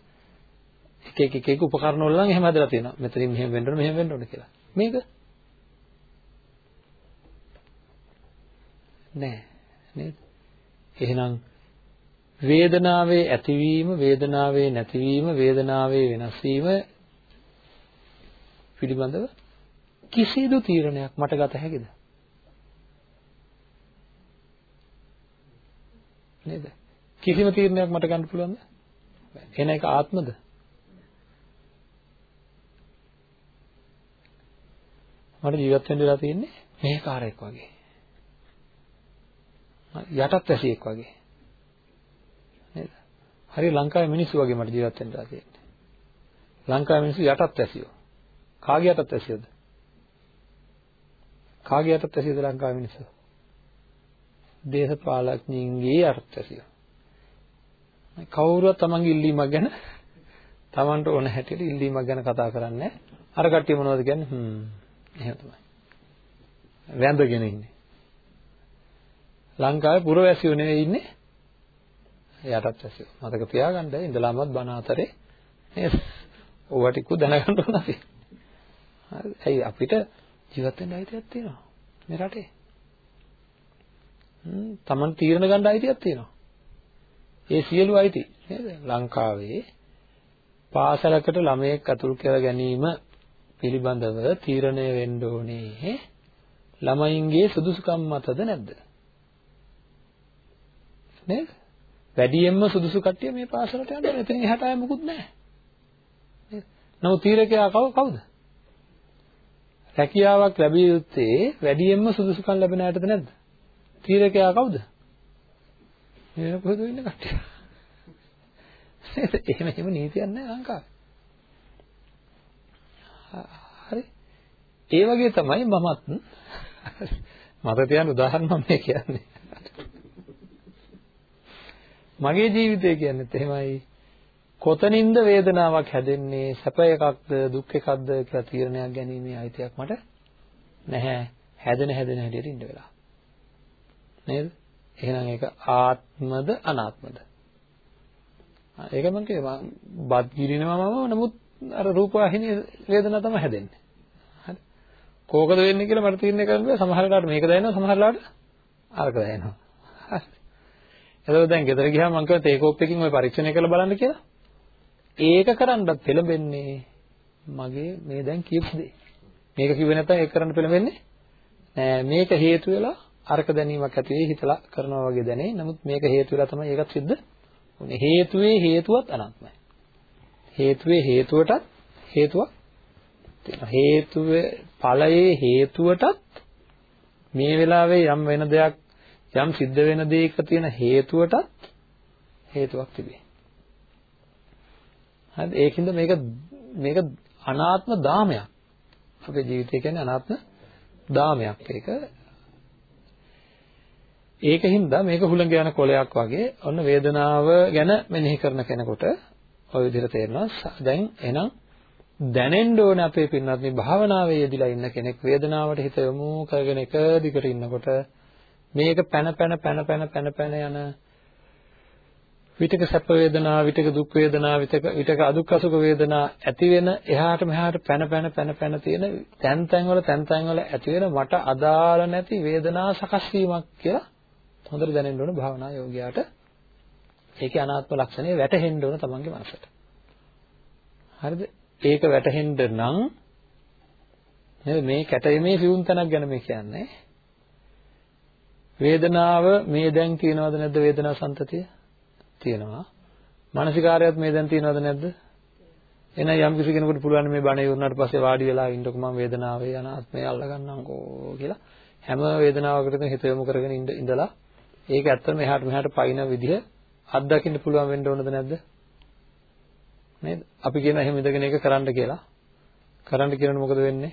එක එක එක එක උපකරණ වල නම් එහෙම හදලා තියෙනවා. මෙතනින් මෙහෙම වෙන්න ඕන මෙහෙම වෙන්න ඕන කියලා. මේක නෑ. නේද? එහෙනම් වේදනාවේ ඇතිවීම වේදනාවේ නැතිවීම වේදනාවේ වෙනස් වීම පිළිබඳව කිසිදු තීරණයක් මට ගත හැකිද? නේද? කිසිම තීරණයක් මට ගන්න පුළුවන්ද? එන එක ආත්මද? මට ජීවත් වෙන්න වෙලා තියෙන්නේ මේ කාර්යයක් වගේ. යටත් වැසියෙක් වගේ නේද? හරි ලංකාවේ මිනිස්සු වගේ මට ජීවත් වෙන්න තියෙන්නේ. ලංකාවේ මිනිස්සු යටත් වැසියෝ. කාගේ යටත් වැසියෝද? කාගේ යටත් වැසියෝද ලංකාවේ මිනිස්සු? දේශපාලඥයින්ගේ යටත් වැසියෝ. කවුරුවත් තමන්ගේ ඉල්ලීමක් ගැන තමන්ට ඕන හැටියට ඉල්ලීමක් ගැන කතා කරන්නේ අර කට්ටිය මොනවද කියන්නේ හ්ම් එහෙම තමයි වැඳගෙන ඉන්නේ ලංකාවේ පුරවැසියෝ නෙවෙයි ඉන්නේ යටත් වැසියෝ. මතක තියාගන්න ඉඳලාමත් බණ අතරේ නේද? ඕවා ටික දැනගන්න ඕන අපි. හරි. ඇයි අපිට ජීවත් වෙන්න අයිතියක් තියෙනවා මේ රටේ. හ්ම් Taman තීරණ ගන්න අයිතියක් තියෙනවා. ඒ සියලු අයිති නේද? ලංකාවේ පාසලකට ළමයෙක් අතුරු කර ගැනීම පිළිබඳව තීරණය වෙන්න ඕනේ ළමයින්ගේ සුදුසුකම් මතද නැද්ද? නේද? වැඩියෙන්ම සුදුසු කට්ටිය මේ පාසලට යනවා. එතනින් එහාට ආය මොකුත් නැහැ. නේද? නමුත් තීරකයා කව කවුද? රැකියාවක් ලැබිය යුත්තේ වැඩියෙන්ම සුදුසුකම් ලැබෙන අයටද නැද්ද? තීරකයා කවුද? මේ කොහෙද ඉන්න කට්ටිය? එහෙම එහෙම නීතියක් නැහැ ලංකාවේ. හරි. ඒ වගේ තමයි මමත් මට තියන උදාහරණ මම කියන්නේ. මගේ ජීවිතය කියන්නේත් එහෙමයි. කොතනින්ද වේදනාවක් හැදෙන්නේ සැප එකක්ද දුක් එකක්ද කියලා තීරණයක් ගැනීමේ අයිතියක් මට නැහැ. හැදෙන හැදෙන හැටියට ඉන්න වෙලා. නේද? එහෙනම් ඒක ආත්මද අනාත්මද? ඒක මම කියේ බත් ගිරිනවා මම නමුත් අර රූපවාහිනිය වේදනාව තමයි හැදෙන්නේ. හරි. කෝකද වෙන්නේ කියලා මට තීරණය කරන්න බෑ. සමහර වෙලාවට මේක දැනෙනවා සමහර වෙලාවට අරක දැනෙනවා. හරි. එතකොට දැන් ගෙදර ගියාම මම කිව්වා තේකෝප් එකකින් ඔය පරීක්ෂණය කරලා බලන්න කියලා. ඒක කරන්නත් පෙළඹෙන්නේ මගේ මේ දැන් කියපු දේ. මේක කිව්වේ නැත්නම් ඒක කරන්න පෙළඹෙන්නේ නෑ මේක හේතු වෙලා අරක දැනීමක් ඇති වෙයි හිතලා කරනවා වගේ දැනේ. නමුත් මේක හේතු වෙලා තමයි ඒකත් සිද්ධ වුනේ. හේතුවේ හේතුවත් අනාත්මයි. හේතුවේ හේතුවටත් හේතුවක් තියෙනවා. හේතුවේ ඵලයේ හේතුවටත් මේ වෙලාවේ යම් වෙන දෙයක් යම් සිද්ධ වෙන දෙයක තියෙන හේතුවටත් හේතුවක් තිබේ. හරිද? ඒකින්ද මේක මේක අනාත්ම දාමයක්. අපේ ජීවිතය කියන්නේ අනාත්ම දාමයක්. ඒක ඒකින්ද මේක හුළඟ යන කොලයක් වගේ ඔන්න වේදනාව ගැන මෙනෙහි කරන කෙනෙකුට ඔය විදිහට තේරෙනවා. දැන් එහෙනම් දැනෙන්න ඕන අපේ පින්වත්නි භාවනාවේ යෙදලා ඉන්න කෙනෙක් වේදනාවට හිත යොමු කරගෙන එක දිගට ඉන්නකොට මේක පැන පැන පැන පැන පැන පැන යන විතක සැප වේදනා විතක දුක් වේදනා විතක විතක අදුක්ඛ සුඛ වේදනා ඇති වෙන එහාට මෙහාට පැන පැන පැන පැන තියෙන තැන් තැන් වල තැන් තැන් වල ඇති වෙන මට අදාළ නැති වේදනා සකස් වීමක් කියලා හොඳට දැනෙන්න ඕන භාවනා යෝගියාට. ඒකේ අනාත්ම ලක්ෂණය වැටහෙන්න ඕන තමන්ගේ මනසට. හරිද? ඒක වැටහෙන්න නම් නේද මේ කැටීමේ සිවුම් තැනක් ගැන මේ කියන්නේ. වේදනාව මේ දැන් තියනවද නැද්ද වේදනා සංතතිය තියෙනවා. මානසිකාරයත් මේ දැන් තියෙනවද නැද්ද? එහෙනම් යම් කිසි කෙනෙකුට පුළුවන් මේ බණ ඉවරනාට පස්සේ වාඩි වෙලා ඉන්නකො මම වේදනාවේ අනාත්මය අල්ලගන්නම්කෝ කියලා හැම වේදනාවකටම හිත යොමු කරගෙන ඉඳලා ඒක ඇත්තටම එහාට මෙහාට පයින් විදිහ අත්දකින්න පුළුවන් වෙන්න ඕනද නැද්ද? නේද? අපි කියන එහෙම ඉඳගෙන ඒක කරන්න කියලා. කරන්න කියනකොට මොකද වෙන්නේ?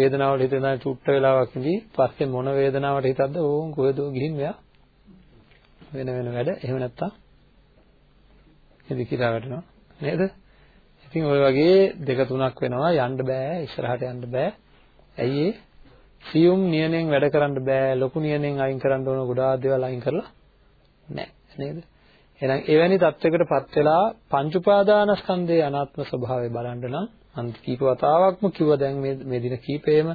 වේදනාවට හිත දාන චුට්ට වෙලාවක් ඉඳි පස්සේ මොන වේදනාවට හිතද්ද ඕම් කොහෙද ගිහින් මෙයා වෙන වෙන වැඩ. එහෙම නැත්තම් ඉදි කියලා වැටෙනවා. නේද? ඉතින් ওই වගේ දෙක තුනක් වෙනවා. යන්න බෑ ඉස්සරහට යන්න බෑ. ඇයි ඒ? සියුම් නියමෙන් වැඩ කරන්න බෑ. ලොකු නියමෙන් අයින් කරන්න ඕන ගොඩාක් දේවල් අයින් කරලා නැහැ නේද? එහෙනම් එවැනි தත්වයකටපත් වෙලා පංච උපාදානස්කන්ධයේ අනාත්ම ස්වභාවය බලන්න නම් මම කීප වතාවක්ම කිව්වා දැන් මේ මේ දින කීපෙම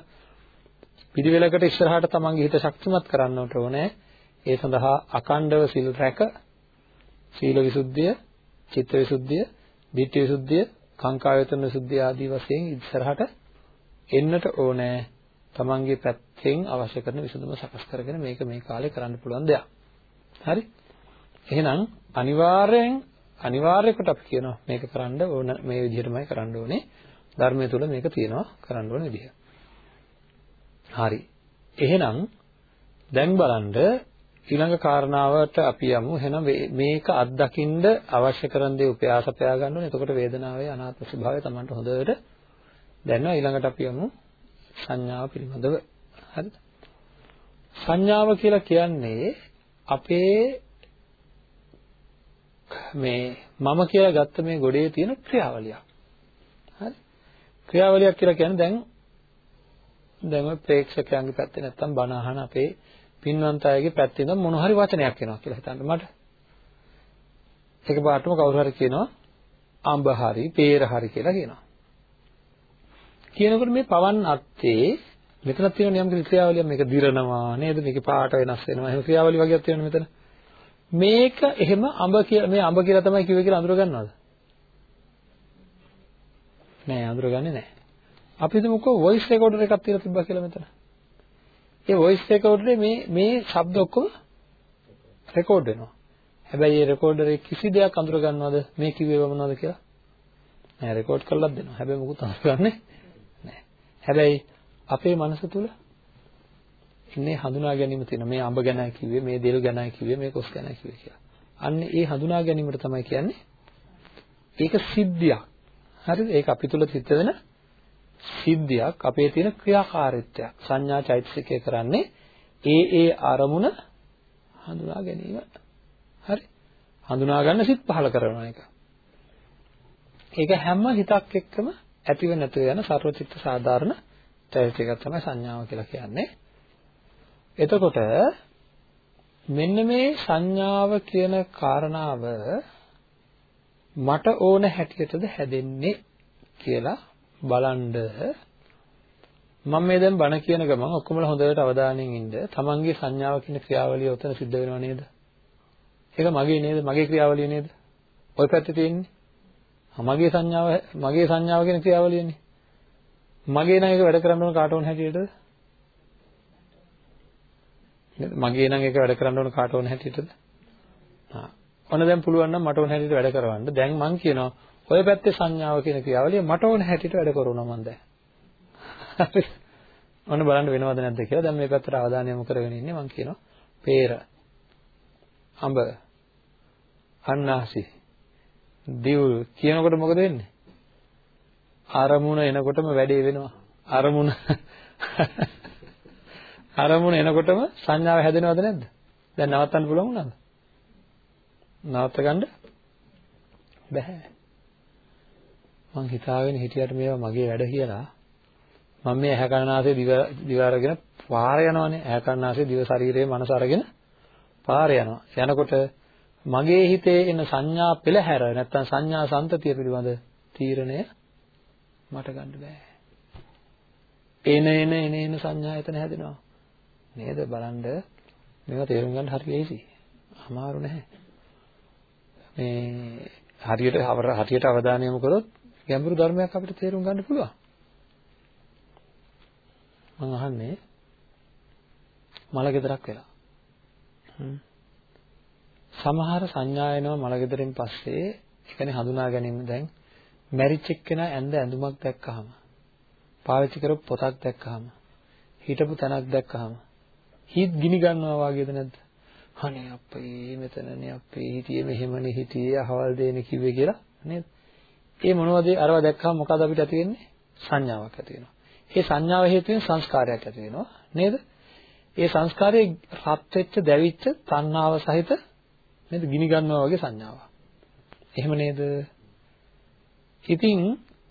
පිළිවෙලකට ඉස්සරහට තමන්ගේ හිත ශක්තිමත් කරන්නට ඕනේ. ඒ සඳහා අකණ්ඩව සිල් රැක සීල විසුද්ධිය, චිත්ත විසුද්ධිය, ධිට්ඨි විසුද්ධිය, කාංකායතන විසුද්ධිය ආදී වශයෙන් ඉස්සරහට එන්නට ඕනේ. තමන්ගේ පැත්තෙන් අවශ්‍ය කරන විසඳුම සකස් කරගෙන මේක මේ කාලේ කරන්න පුළුවන් දෙයක්. හරි? එහෙනම් අනිවාර්යෙන් අනිවාර්ය කොට අපි කියනවා මේක කරන්න ඕන මේ විදිහටමයි කරන්න ඕනේ. ධර්මයේ තුල මේක තියෙනවා කරන්න ඕන විදිහ. හරි. එහෙනම් දැන් බලන්න ඊළඟ කාරණාවට අපි යමු. එහෙනම් මේක අත්දකින්න අවශ්‍ය කරන දේ උපයාස පයා ගන්න ඕනේ. එතකොට වේදනාවේ අනාත්ම ස්වභාවය Tamanට හොඳට දැනෙනවා. ඊළඟට අපි යමු සංඥාව පිළිබඳව. හරිද? සංඥාව කියලා කියන්නේ අපේ මේ මම කියලා ගත්ත මේ ගොඩේ තියෙන ක්‍රියාවලියක්. හරි? ක්‍රියාවලියක් කියලා කියන්නේ දැන් දැන් ඔය ප්‍රේක්ෂකයන්ගේ පැත්තේ නැත්තම් බණ අහන අපේ පින්වන්ත අයගේ පැත්තේ ඉඳන් මොන හරි වචනයක් එනවා කියලා හිතන්න මට. ඒක පාටම කවුරු හරි කියනවා අඹ හරි, peer හරි කියලා කියනවා. කියනකොට මේ පවන් අත්තේ මෙතන තියෙන යම් කිසි ක්‍රියාවලියක් මේක දිරනවා නේද? මේකේ පාට වෙනස් වෙනවා. එහෙම ක්‍රියාවලිය වගේක් තියෙනවා මෙතන. මේක එහෙම අඹ කියලා මේ අඹ කියලා තමයි කිව්වේ කියලා අඳුර ගන්නවද? නෑ අඳුරගන්නේ නෑ. අපි හිතමුකෝ වොයිස් රෙකෝඩර් එකක් තියලා තිබ්බා කියලා මෙතන. ඒ වොයිස් රෙකෝඩරේ මේ මේ ශබ්ද ඔක්කොම රෙකෝඩ් වෙනවා. හැබැයි මේ රෙකෝඩරේ කිසි දෙයක් අඳුර ගන්නවද මේ කිව්වේ මොනවද කියලා? නෑ රෙකෝඩ් කරලත් දෙනවා. හැබැයි මොකුත් අඳුරගන්නේ නෑ. හැබැයි අපේ මනස තුල ඉන්නේ හඳුනා ගැනීම තියෙන මේ අඹ ගැනයි කිව්වේ මේ දෙල් ගැනයි කිව්වේ මේ කොස් ගැනයි කිව්වේ කියලා. අන්න ඒ හඳුනා ගැනීමට තමයි කියන්නේ ඒක සිද්ධියක්. හරිද? ඒක අපි තුල සිද්ධ වෙන සිද්ධියක් අපේ තියෙන ක්‍රියාකාරීත්වයක්. සංඥා චෛතසිකය කරන්නේ ඒ ඒ අරමුණ හඳුනා ගැනීම. හරි? හඳුනා ගන්න සිත් පහල කරන එක. ඒක හැම හිතක් එක්කම ඇතිව නැතිව යන සර්වචිත්ත සාධාරණ චෛතසිකයක් තමයි සංඥාව කියලා කියන්නේ. එතකොට මෙන්න මේ සංඥාව කියන කාරණාව මට ඕන හැටියටද හැදෙන්නේ කියලා බලන්ඩ මම මේ දැන් බණ කියන ගමන් ඔක්කොමලා හොඳට අවධානයෙන් ඉන්න තමන්ගේ සංඥාව කියන ක්‍රියාවලිය උතන සිද්ධ වෙනව නේද? ඒක මගේ නේද? මගේ ක්‍රියාවලිය නේද? ওই පැත්තේ තියෙන්නේ. මගේ සංඥාව මගේ සංඥාව කියන ක්‍රියාවලියනේ. මගේ නම් ඒක වැඩ කරන්න ඕන කාට ඕන හැටියටද? මගේ නම් ඒක වැඩ කරන්න ඕන කාට ඕන හැටියටද? ආ. ඔන්න දැන් පුළුවන් නම් මට ඕන හැටියට වැඩ කරවන්න. දැන් මං කියනවා ඔය පැත්තේ සංඥාව කියන ක්‍රියාවලිය මට ඕන හැටියට වැඩ කරනවා මම දැන්. හරි. ඔන්න බලන්න වෙනවද නැද්ද කියලා. දැන් මේ පැත්තට අවධානය යොමු කරගෙන ඉන්නේ මං කියනවා. peer අඹ අන්නාසි දිවුල් කියනකොට මොකද වෙන්නේ? අරමුණ එනකොටම වැඩේ වෙනවා. අරමුණ අරමුණ එනකොටම සංඥාව හැදෙනවද නැද්ද? දැන් නවත්තන්න පුළුවන් වුණාද? නවත්ත ගන්න බැහැ. මං හිතාගෙන හිටියට මේවා මගේ වැඩ කියලා. මම මේ ඇහැ කනාසය දිව දිව අරගෙන පාර යනවානේ. ඇහැ කනාසය දිව ශරීරයේ මනස අරගෙන පාර යනවා. යනකොට මගේ හිතේ එන සංඥා පෙළහැර නැත්තම් සංඥා සම්තතිය පිළිබඳ තීරණය මට ගන්න බෑ එන එන එන එන සංඥා එතන හැදෙනවා. නේද? බලන්න මේවා තේරුම් ගන්න හරි ලේසි අමාරු නැහැ. මේ හරියට හරියට අවධානය යොමු කරොත් ගැඹුරු ධර්මයක් අපිට තේරුම් ගන්න පුළුවන් මම අහන්නේ මල ගෙදරක් වෙලා. සමහර සංඥා එනවා මල ගෙදරින් පස්සේ ඒ කියන්නේ හඳුනා ගැනීම දැන් මැරිච් එක්කෙනා ඇඳ ඇඳුමක් දැක්කහම පාවිච්චි කරපු පොතක් දැක්කහම හිටපු තැනක් දැක්කහම හිත ගිනි ගන්නවා වගේද නැද්ද? අනේ අපේ මෙතනනේ අපේ හිටියේ මෙහෙමනේ හිටියේ අහවල් දෙන්නේ කිව්වේ කියලා නේද? ඒ මොනවද අරවා දැක්කම මොකද අපිට ඇති වෙන්නේ? සංඥාවක් ඇති වෙනවා. ඒ සංඥාව හේතුවෙන් සංස්කාරයක් ඇති වෙනවා නේද? ඒ සංස්කාරයේ රත් වෙච්ච දැවිච්ච තණ්හාව සහිත නේද ගිනි ගන්නවා වගේ සංඥාවක්. එහෙම නේද? ඉතින්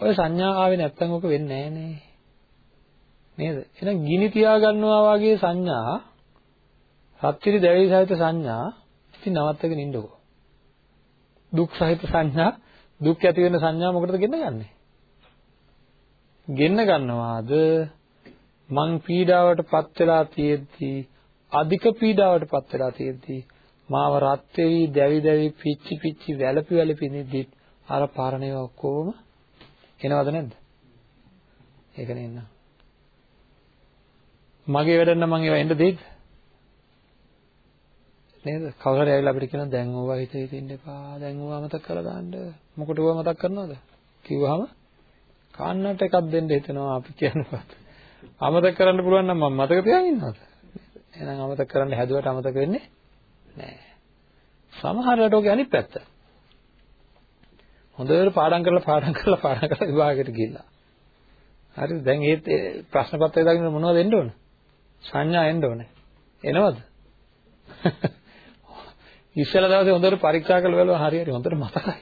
ඔය සංඥා ආවේ නැත්තම් ඔක වෙන්නේ නෑනේ. නේද? එහෙනම් ගිනි තියා ගන්නවා වගේ සංඥා රත්ත්‍රි දැවි සහිත සංඥා ඉතින් නවත්තගෙන ඉන්නකෝ. දුක් සහිත සංඥා දුක් ඇති වෙන සංඥා මොකටද ගෙන්න ගන්නේ? ගෙන්න ගන්නවාද මං පීඩාවටපත් වෙලා තියෙද්දි අධික පීඩාවටපත් වෙලා තියෙද්දි මාව රත් වෙවි දැවි දැවි පිච්චි පිච්චි වැළපි වැළපි නිදි අර පාරණේ ඔක්කොම එනවද නැද්ද? ඒක නෙන්න. මගේ වැඩ නම් මං ඒවා එන්න දෙයිද? නේද? කවුරු හරි ඇවිල්ලා අපිට කියනවා දැන් ඕවා හිතේ හිටින්න ඉන්න එපා. දැන් ඕවා මතක් කරලා දාන්න. මොකට ඕවා මතක් කරනවද? කිව්වහම කන්නට එකක් දෙන්න හිතනවා අපි කියනකොට. අමතක කරන්න පුළුවන් නම් මම මතක තියාගෙන ඉන්නවද? එහෙනම් අමතක කරන්න හැදුවට අමතක වෙන්නේ නැහැ. සමහරවිට ඔගේ අනිත් පැත්ත. හොඳට පාඩම් කරලා පාඩම් කරලා පාඩම් කරලා විභාගයට ගිහිල්ලා. හරිද? දැන් ඒත් ප්‍රශ්න පත්‍රය දාගෙන මොනවද එන්න ඕන? සංඥා එන්න ඕනේ. එනවද? ඉස්සෙල්ලා දවසේ හොඳට පරීක්ෂා කරලා බලුවා හරි හරි හොඳට මතකයි.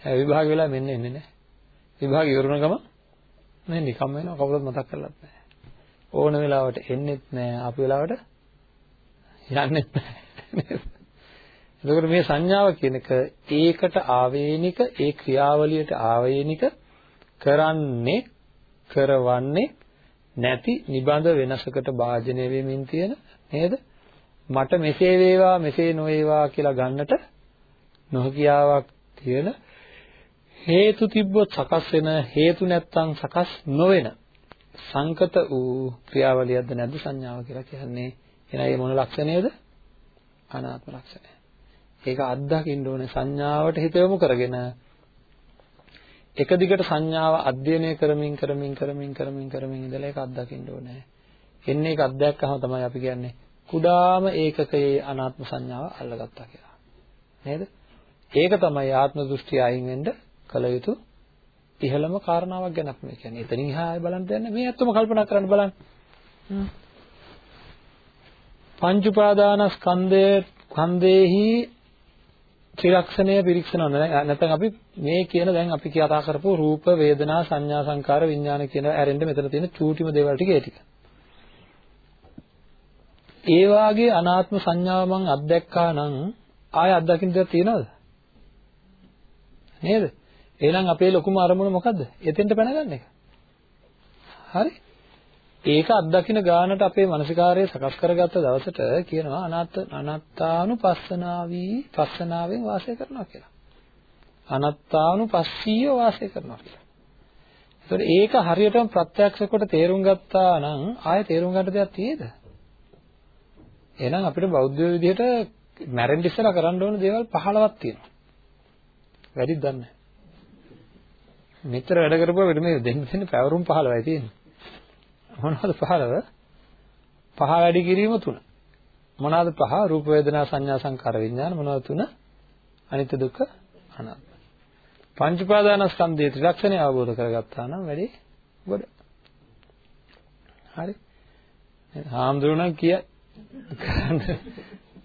හැබැයි විභාග වෙලා මෙන්න එන්නේ නැහැ. විභාග ඉවරුන ගම නේ නිකම් වෙනවා කවුරුත් මතක් කරලත් නැහැ. ඕන වෙලාවට එන්නෙත් නැහැ ආපු වෙලාවට යන්නෙත් නැහැ. එතකොට මේ සංඥාව කියන එක ඒකට ආවේනික ඒ ක්‍රියාවලියට ආවේනික කරන්නේ කරවන්නේ නැති නිබඳ වෙනසකට භාජනය වෙමින් තියෙන නේද? මට මෙසේ වේවා මෙසේ නොවේවා කියලා ගන්නට නොහැකියාවක් තියෙන හේතු තිබ්බොත් සකස් වෙන හේතු නැත්තම් සකස් නොවන සංකත වූ ක්‍රියාවලියක්ද නැද්ද සංඥාව කියලා කියන්නේ? එහෙනම් ඒ මොන ලක්ෂණයද? අනාත්ම ලක්ෂණය. ඒක අත්දකින්න ඕනේ සංඥාවට හිත යොමු කරගෙන. එක දිගට සංඥාව අධ්‍යයනය කරමින් කරමින් කරමින් කරමින් කරමින් ඉඳලා ඒක අත්දකින්න ඕනේ. එන්නේ ඒක අත්දැක්කම තමයි අපි කියන්නේ කුඩාම ඒකකයේ අනාත්ම සංඥාව අල්ලගත්තා කියලා නේද ඒක තමයි ආත්ම දෘෂ්ටි අයින් වෙන්න කළ යුතු ඉහළම කාරණාවක් ගැනක් මේ කියන්නේ. එතනින් එහා ආයෙ බලන්න දෙන්නේ මේ ඇත්තම කල්පනා කරන්න බලන්න. පංච උපාදානස්කන්ධය ඛන්දේහි ත්‍රිලක්ෂණය පිරික්සනවා නැත්නම් අපි මේ කියන දැන් අපි කතා කරපු රූප වේදනා සංඥා සංකාර විඥාන කියන ඇරෙන්න මෙතන තියෙන චූටිම දේවල් ටික ඒ ටික. ඒ වාගේ අනාත්ම සංඥාව මං අත්දැක්කා නම් ආය අත්දකින්න දෙයක් තියනවද? නේද? එහෙනම් අපේ ලොකුම අරමුණ මොකද්ද? එතෙන්ට පැනගන්න එක. හරි? ඒක අත්දකින්න ගානට අපේ මානසිකාරය සකස් කරගත්ත දවසට කියනවා අනාත්ත අනාත්තානුපස්සනාවි පස්සනාවෙන් වාසය කරනවා කියලා. අනාත්තානුපස්සීව වාසය කරනවා කියලා. ඒතකොට ඒක හරියටම ප්‍රත්‍යක්ෂ කොට තේරුම් ගත්තා නම් ආයෙ තේරුම් ගන්න දෙයක් තියෙද? එහෙනම් අපිට බෞද්ධ විදිහට මැරෙන්න ඉස්සලා කරන්න ඕන දේවල් 15ක් තියෙනවා. වැඩිද දන්නේ මෙච්චර වැඩ කරපුවා මේ දෙන්න දෙන්න පැවරුම් 15යි තියෙන්නේ. මොනවද 15? පහ වැඩි කිරීම තුන. මොනවාද පහ? රූප වේදනා සංඥා සංකාර විඥාන මොනවද තුන? අනිත්‍ය දුක්ඛ අනාත්ම. පංච උපාදානස්කන්ධයේ ත්‍රිලක්ෂණය අවබෝධ කරගත්තා නම් වැඩි ගොඩ. හරි. හාමුදුරුවෝ කිය කරන්න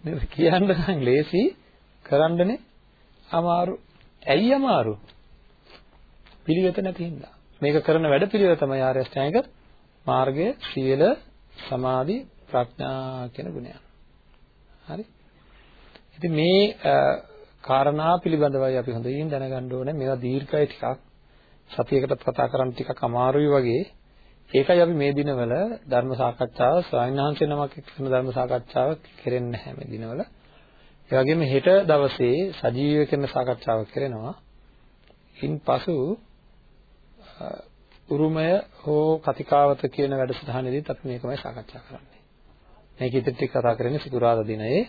නේද කියන්න නම් ලේසි කරන්නනේ අමාරු. ඇයි අමාරු? පිළිවෙත නැති හින්දා. මේක කරන වැඩ පිළිවෙල තමයි ආර්ය අෂ්ටාංගික මාර්ගය සීල සමාධි ප්‍රඥා කියන ගුණයන්. හරි? ඉතින් මේ කාරණා පිළිබඳවයි අපි හොඳින් දැනගන්න ඕනේ. මේවා දීර්ඝයි ටිකක්. සතියකට කතා කරන්න ටිකක් අමාරුයි වගේ. ඒකයි අපි මේ දිනවල ධර්ම සාකච්ඡාව ස්වාමීන් වහන්සේ නමක් එක්ක කරන ධර්ම සාකච්ඡාව කෙරෙන්නේ නැහැ මේ දිනවල. ඒ වගේම හෙට දවසේ සජීවීව කරන සාකච්ඡාවක් කරනවා. ඉන්පසු උරුමය හෝ කතිකාවත කියන වැඩසටහනේදීත් අපි මේකමයි සාකච්ඡා කරන්නේ. මේක ඉදිරියට කතා කරන්නේ සිකුරාදා දිනයේ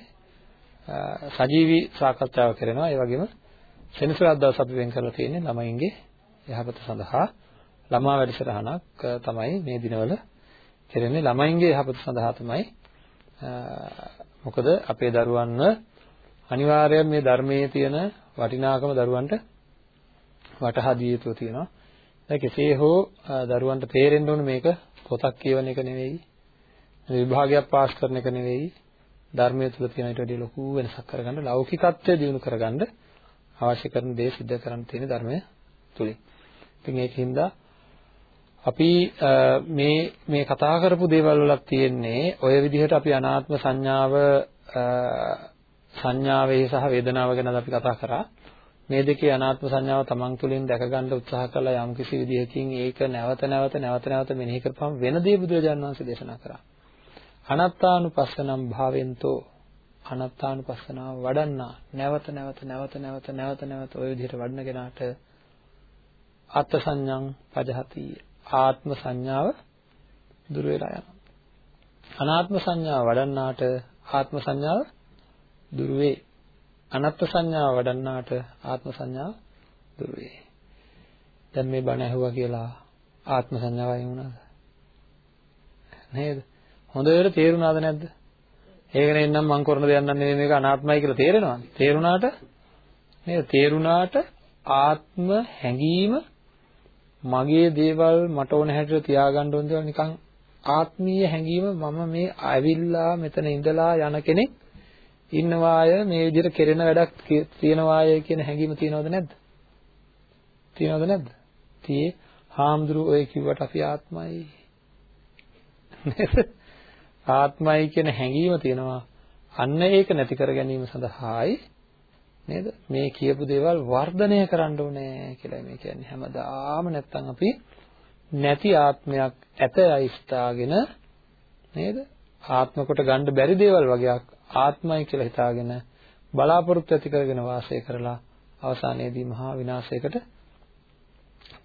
සජීවී සාකච්ඡාව කරනවා. ඒ වගේම සෙනසුරාදා දවස් අපි වෙන් කරලා තියෙන්නේ ළමයින්ගේ යහපත සඳහා ළමා වැඩසටහනක් තමයි මේ දිනවල කරන්නේ ළමයින්ගේ යහපත සඳහා තමයි මොකද අපේ දරුවන්ව අනිවාර්යයෙන් මේ ධර්මයේ තියෙන වටිනාකම දරුවන්ට වටහා දිය යුතු තියෙනවා. දැන් කෙසේ හෝ දරුවන්ට තේරෙන්න ඕන මේක පොතක් කියවන එක නෙවෙයි. විභාගයක් පාස් කරන එක නෙවෙයි. ධර්මයේ තුල තියෙන ඊට වඩා ලොකු වෙනසක් කරගන්න ලෞකිකත්වය දිනු කරගන්න අවශ්‍ය කරන දේ සිද්ධ කරන්න තියෙන ධර්මය තුලින්. ඉතින් ඒකින්ද අපි මේ මේ කතා කරපු දේවල් වලක් තියෙන්නේ ඔය විදිහට අපි අනාත්ම සංඥාව සංඥාවේ සහ වේදනාව ගැන අපි කතා කරා. මේ දෙකේ අනාත්ම සංඥාව තමන් තුළින් දැක ගන්න උත්සාහ කළා යම් කිසි විදිහකින් ඒක නැවත නැවත නැවත නැවත මෙනෙහි කරපම් වෙන දේ බුදුරජාණන් වහන්සේ දේශනා කරා. අනත්තානුපස්සනම් භාවෙන්තෝ අනත්තානුපස්සනාව වඩන්නා නැවත නැවත නැවත නැවත නැවත නැවත ওই විදිහට වඩන කෙනාට අත්ත් සංඥං පජහති ආත්ම සංඥාව දුර වෙලා යනවා. අනාත්ම සංඥාව වඩන්නාට ආත්ම සංඥාව දුර වේ. අනත්ත් සංඥාව වඩන්නාට ආත්ම සංඥාව දුර වේ. දැන් මේ බණ ඇහුවා කියලා ආත්ම සංඥාව අයින් වුණාද? නේද? හොඳට තේරුණාද නැද්ද? ඒක නෙන්නම් මං කරන දෙයක් නම් නෙමෙයි මේක අනාත්මයි කියලා තේරෙනවද? තේරුණාට නේද? තේරුණාට ආත්ම හැඟීම මගේ දේවල් මට ඕන හැටියට තියාගන්න ඕන දේවල් නිකන් ආත්මීය හැඟීම මම මේ ඇවිල්ලා මෙතන ඉඳලා යන කෙනෙක් ඉන්නවාය මේ විදිහට කෙරෙන වැඩක් තියනවාය කියන හැඟීම තියනවද නැද්ද? තියනවද නැද්ද? තියේ හාමුදුරුවෝ ඔය කිව්වට අපි ආත්මයි නේද? ආත්මයි කියන හැඟීම තියෙනවා. අන්න ඒක නැති කර ගැනීම සඳහායි නේද? මේ කියපු දේවල් වර්ධනය කරන්න ඕනේ කියලා මේ කියන්නේ. හැමදාම නැත්තම් අපි නැති ආත්මයක් ඇතයි ස්ථාගෙන නේද? ආත්ම කොට ගන්න බැරි දේවල් වගේක් ආත්මයි කියලා හිතාගෙන බලාපොරොත්තු ඇති කරගෙන වාසය කරලා අවසානයේදී මහා විනාශයකට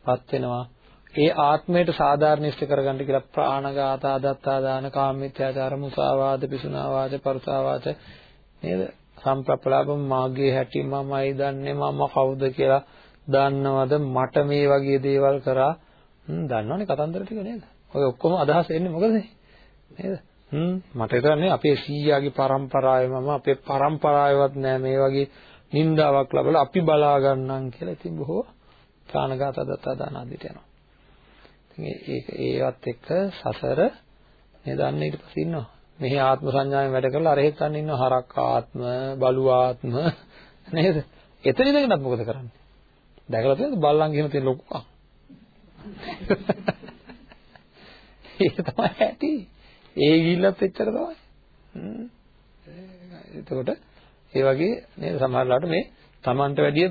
පත් වෙනවා. ඒ ආත්මයට සාධාරණ ඉෂ්ට කරගන්න කියලා ප්‍රාණඝාත, අදත්තා දාන, කාමමිත්‍යාචාර, මුසාවාද, පිසුනාවාද, පරුසාවාද නේද? සම්ප්‍රප්පලාප මාගේ හැටි මමයි දන්නේ මම කවුද කියලා දන්නවද මට මේ වගේ දේවල් කරා දන්නවනේ කතන්දර ටික නේද? ඔය ඔක්කොම අදහස් එන්නේ මොකද නේද? හ්ම් මට හිතන්නේ අපේ සීයාගේ පරම්පරාවේ මම අපේ පරම්පරාවේවත් නෑ මේ වගේ නින්දාවක් ලැබලා අපි බලා ගන්නම් කියලා ඉතින් බොහෝ ප්‍රාණඝාත දත්තා දාන ආදිට යනවා. ඉතින් ඒක ඒවත් එක්ක සසර නේද අන්න ඊට පස්සේ ඉන්නවා. මෙහි ආත්ම සංඥාවෙන් වැඩ කරලා අර හෙත් අන්න ඉන්නවා හරක් ආත්ම, බලු ආත්ම නේද? එතන ඉඳගෙනත් මොකද කරන්නේ? දැකලා තියෙනවද බල්ලන් ගිහම තියෙන ලොකුකම්? ඒක තමයි ඇති. ඒ ගිහිල්ලත් එච්චර තමයි. එතකොට ඒ වගේ නේද සමහරලාට මේ Tamanට වැඩිය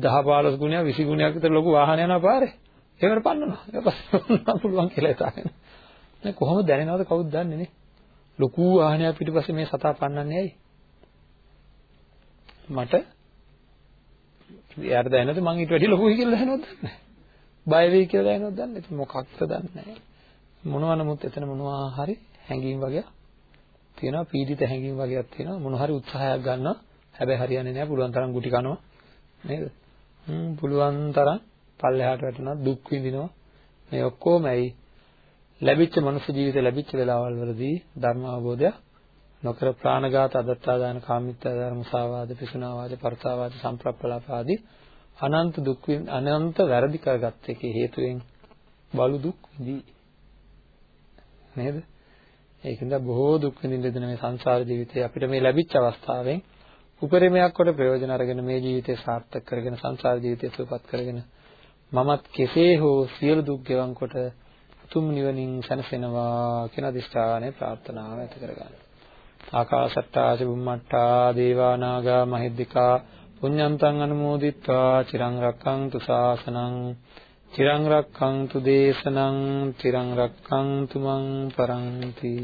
10 15 ගුණයක් 20 ගුණයක් විතර ලොකු වාහන යනවා පාරේ. ඒකට පන්නනවා. ඊට පස්සේ පුළුවන් කියලා හිතාගෙන. නේ කොහොමද දැනෙනවද කවුද දන්නේ නේ? ලොකු වාහනයක් පිටිපස්සේ මේ සතා පන්නන්නේ ඇයි? මට එයාට දැනෙනවද මං ඊට වැඩිය ලොකුයි කියලා දැනනවද දන්නේ බය වෙයි කියලා දැනනවද දන්නේ ඉතින් මොකක්ද දන්නේ නැහැ. මොනවා නමුත් එතන මොනවා හරි හැඟීම් වගේක් තියෙනවා. පීඩිත හැඟීම් වගේක් තියෙනවා. මොන හරි උත්සාහයක් ගන්නවා. හැබැයි හරියන්නේ නැහැ. පුළුවන් තරම් ගුටි කනවා. නේද? හ්ම් පුළුවන් තරම් පල්ලෙහාට වැටෙනවා දුක් විඳිනවා. මේ ඔක්කොම ඇයි? ලැබිච්ච මනුස්ස ජීවිත ලැබිච්ච වෙලාවල් වලදී ධර්ම අවබෝධය නොකර ප්‍රාණඝාත අදත්තාදාන කාමිත්‍යාදාන මුසාවාද පිසුනාවාද පරතාවාද සම්ප්‍රප්පලාප ආදී අනන්ත දුක් අනන්ත වැරදි කරගත් එකේ හේතුවෙන් බලු දුක් විඳී. නේද? ඒකින්ද බොහෝ දුක් විඳින්න මේ සංසාර ජීවිතේ අපිට මේ ලැබිච්ච අවස්ථාවෙන් උපරිමයක් කොට ප්‍රයෝජන අරගෙන මේ ජීවිතේ සාර්ථක කරගෙන සංසාර ජීවිතය සුවපත් කරගෙන මමත් කෙසේ හෝ සියලු දුක් ගෙවන් කොට උතුම් නිවනින් සැනසෙනවා කියන අදිෂ්ඨානය ප්‍රාර්ථනාව ඇති කරගන්න. ආකාශට්ටා චුම්මට්ටා දේවා නාග මහිද්దికා පුඤ්ඤන්තං අනුමෝදිත්වා චිරං රක්ඛන්තු ශාසනං චිරං රක්ඛන්තු දේශනං චිරං රක්ඛන්තු මං පරන්ති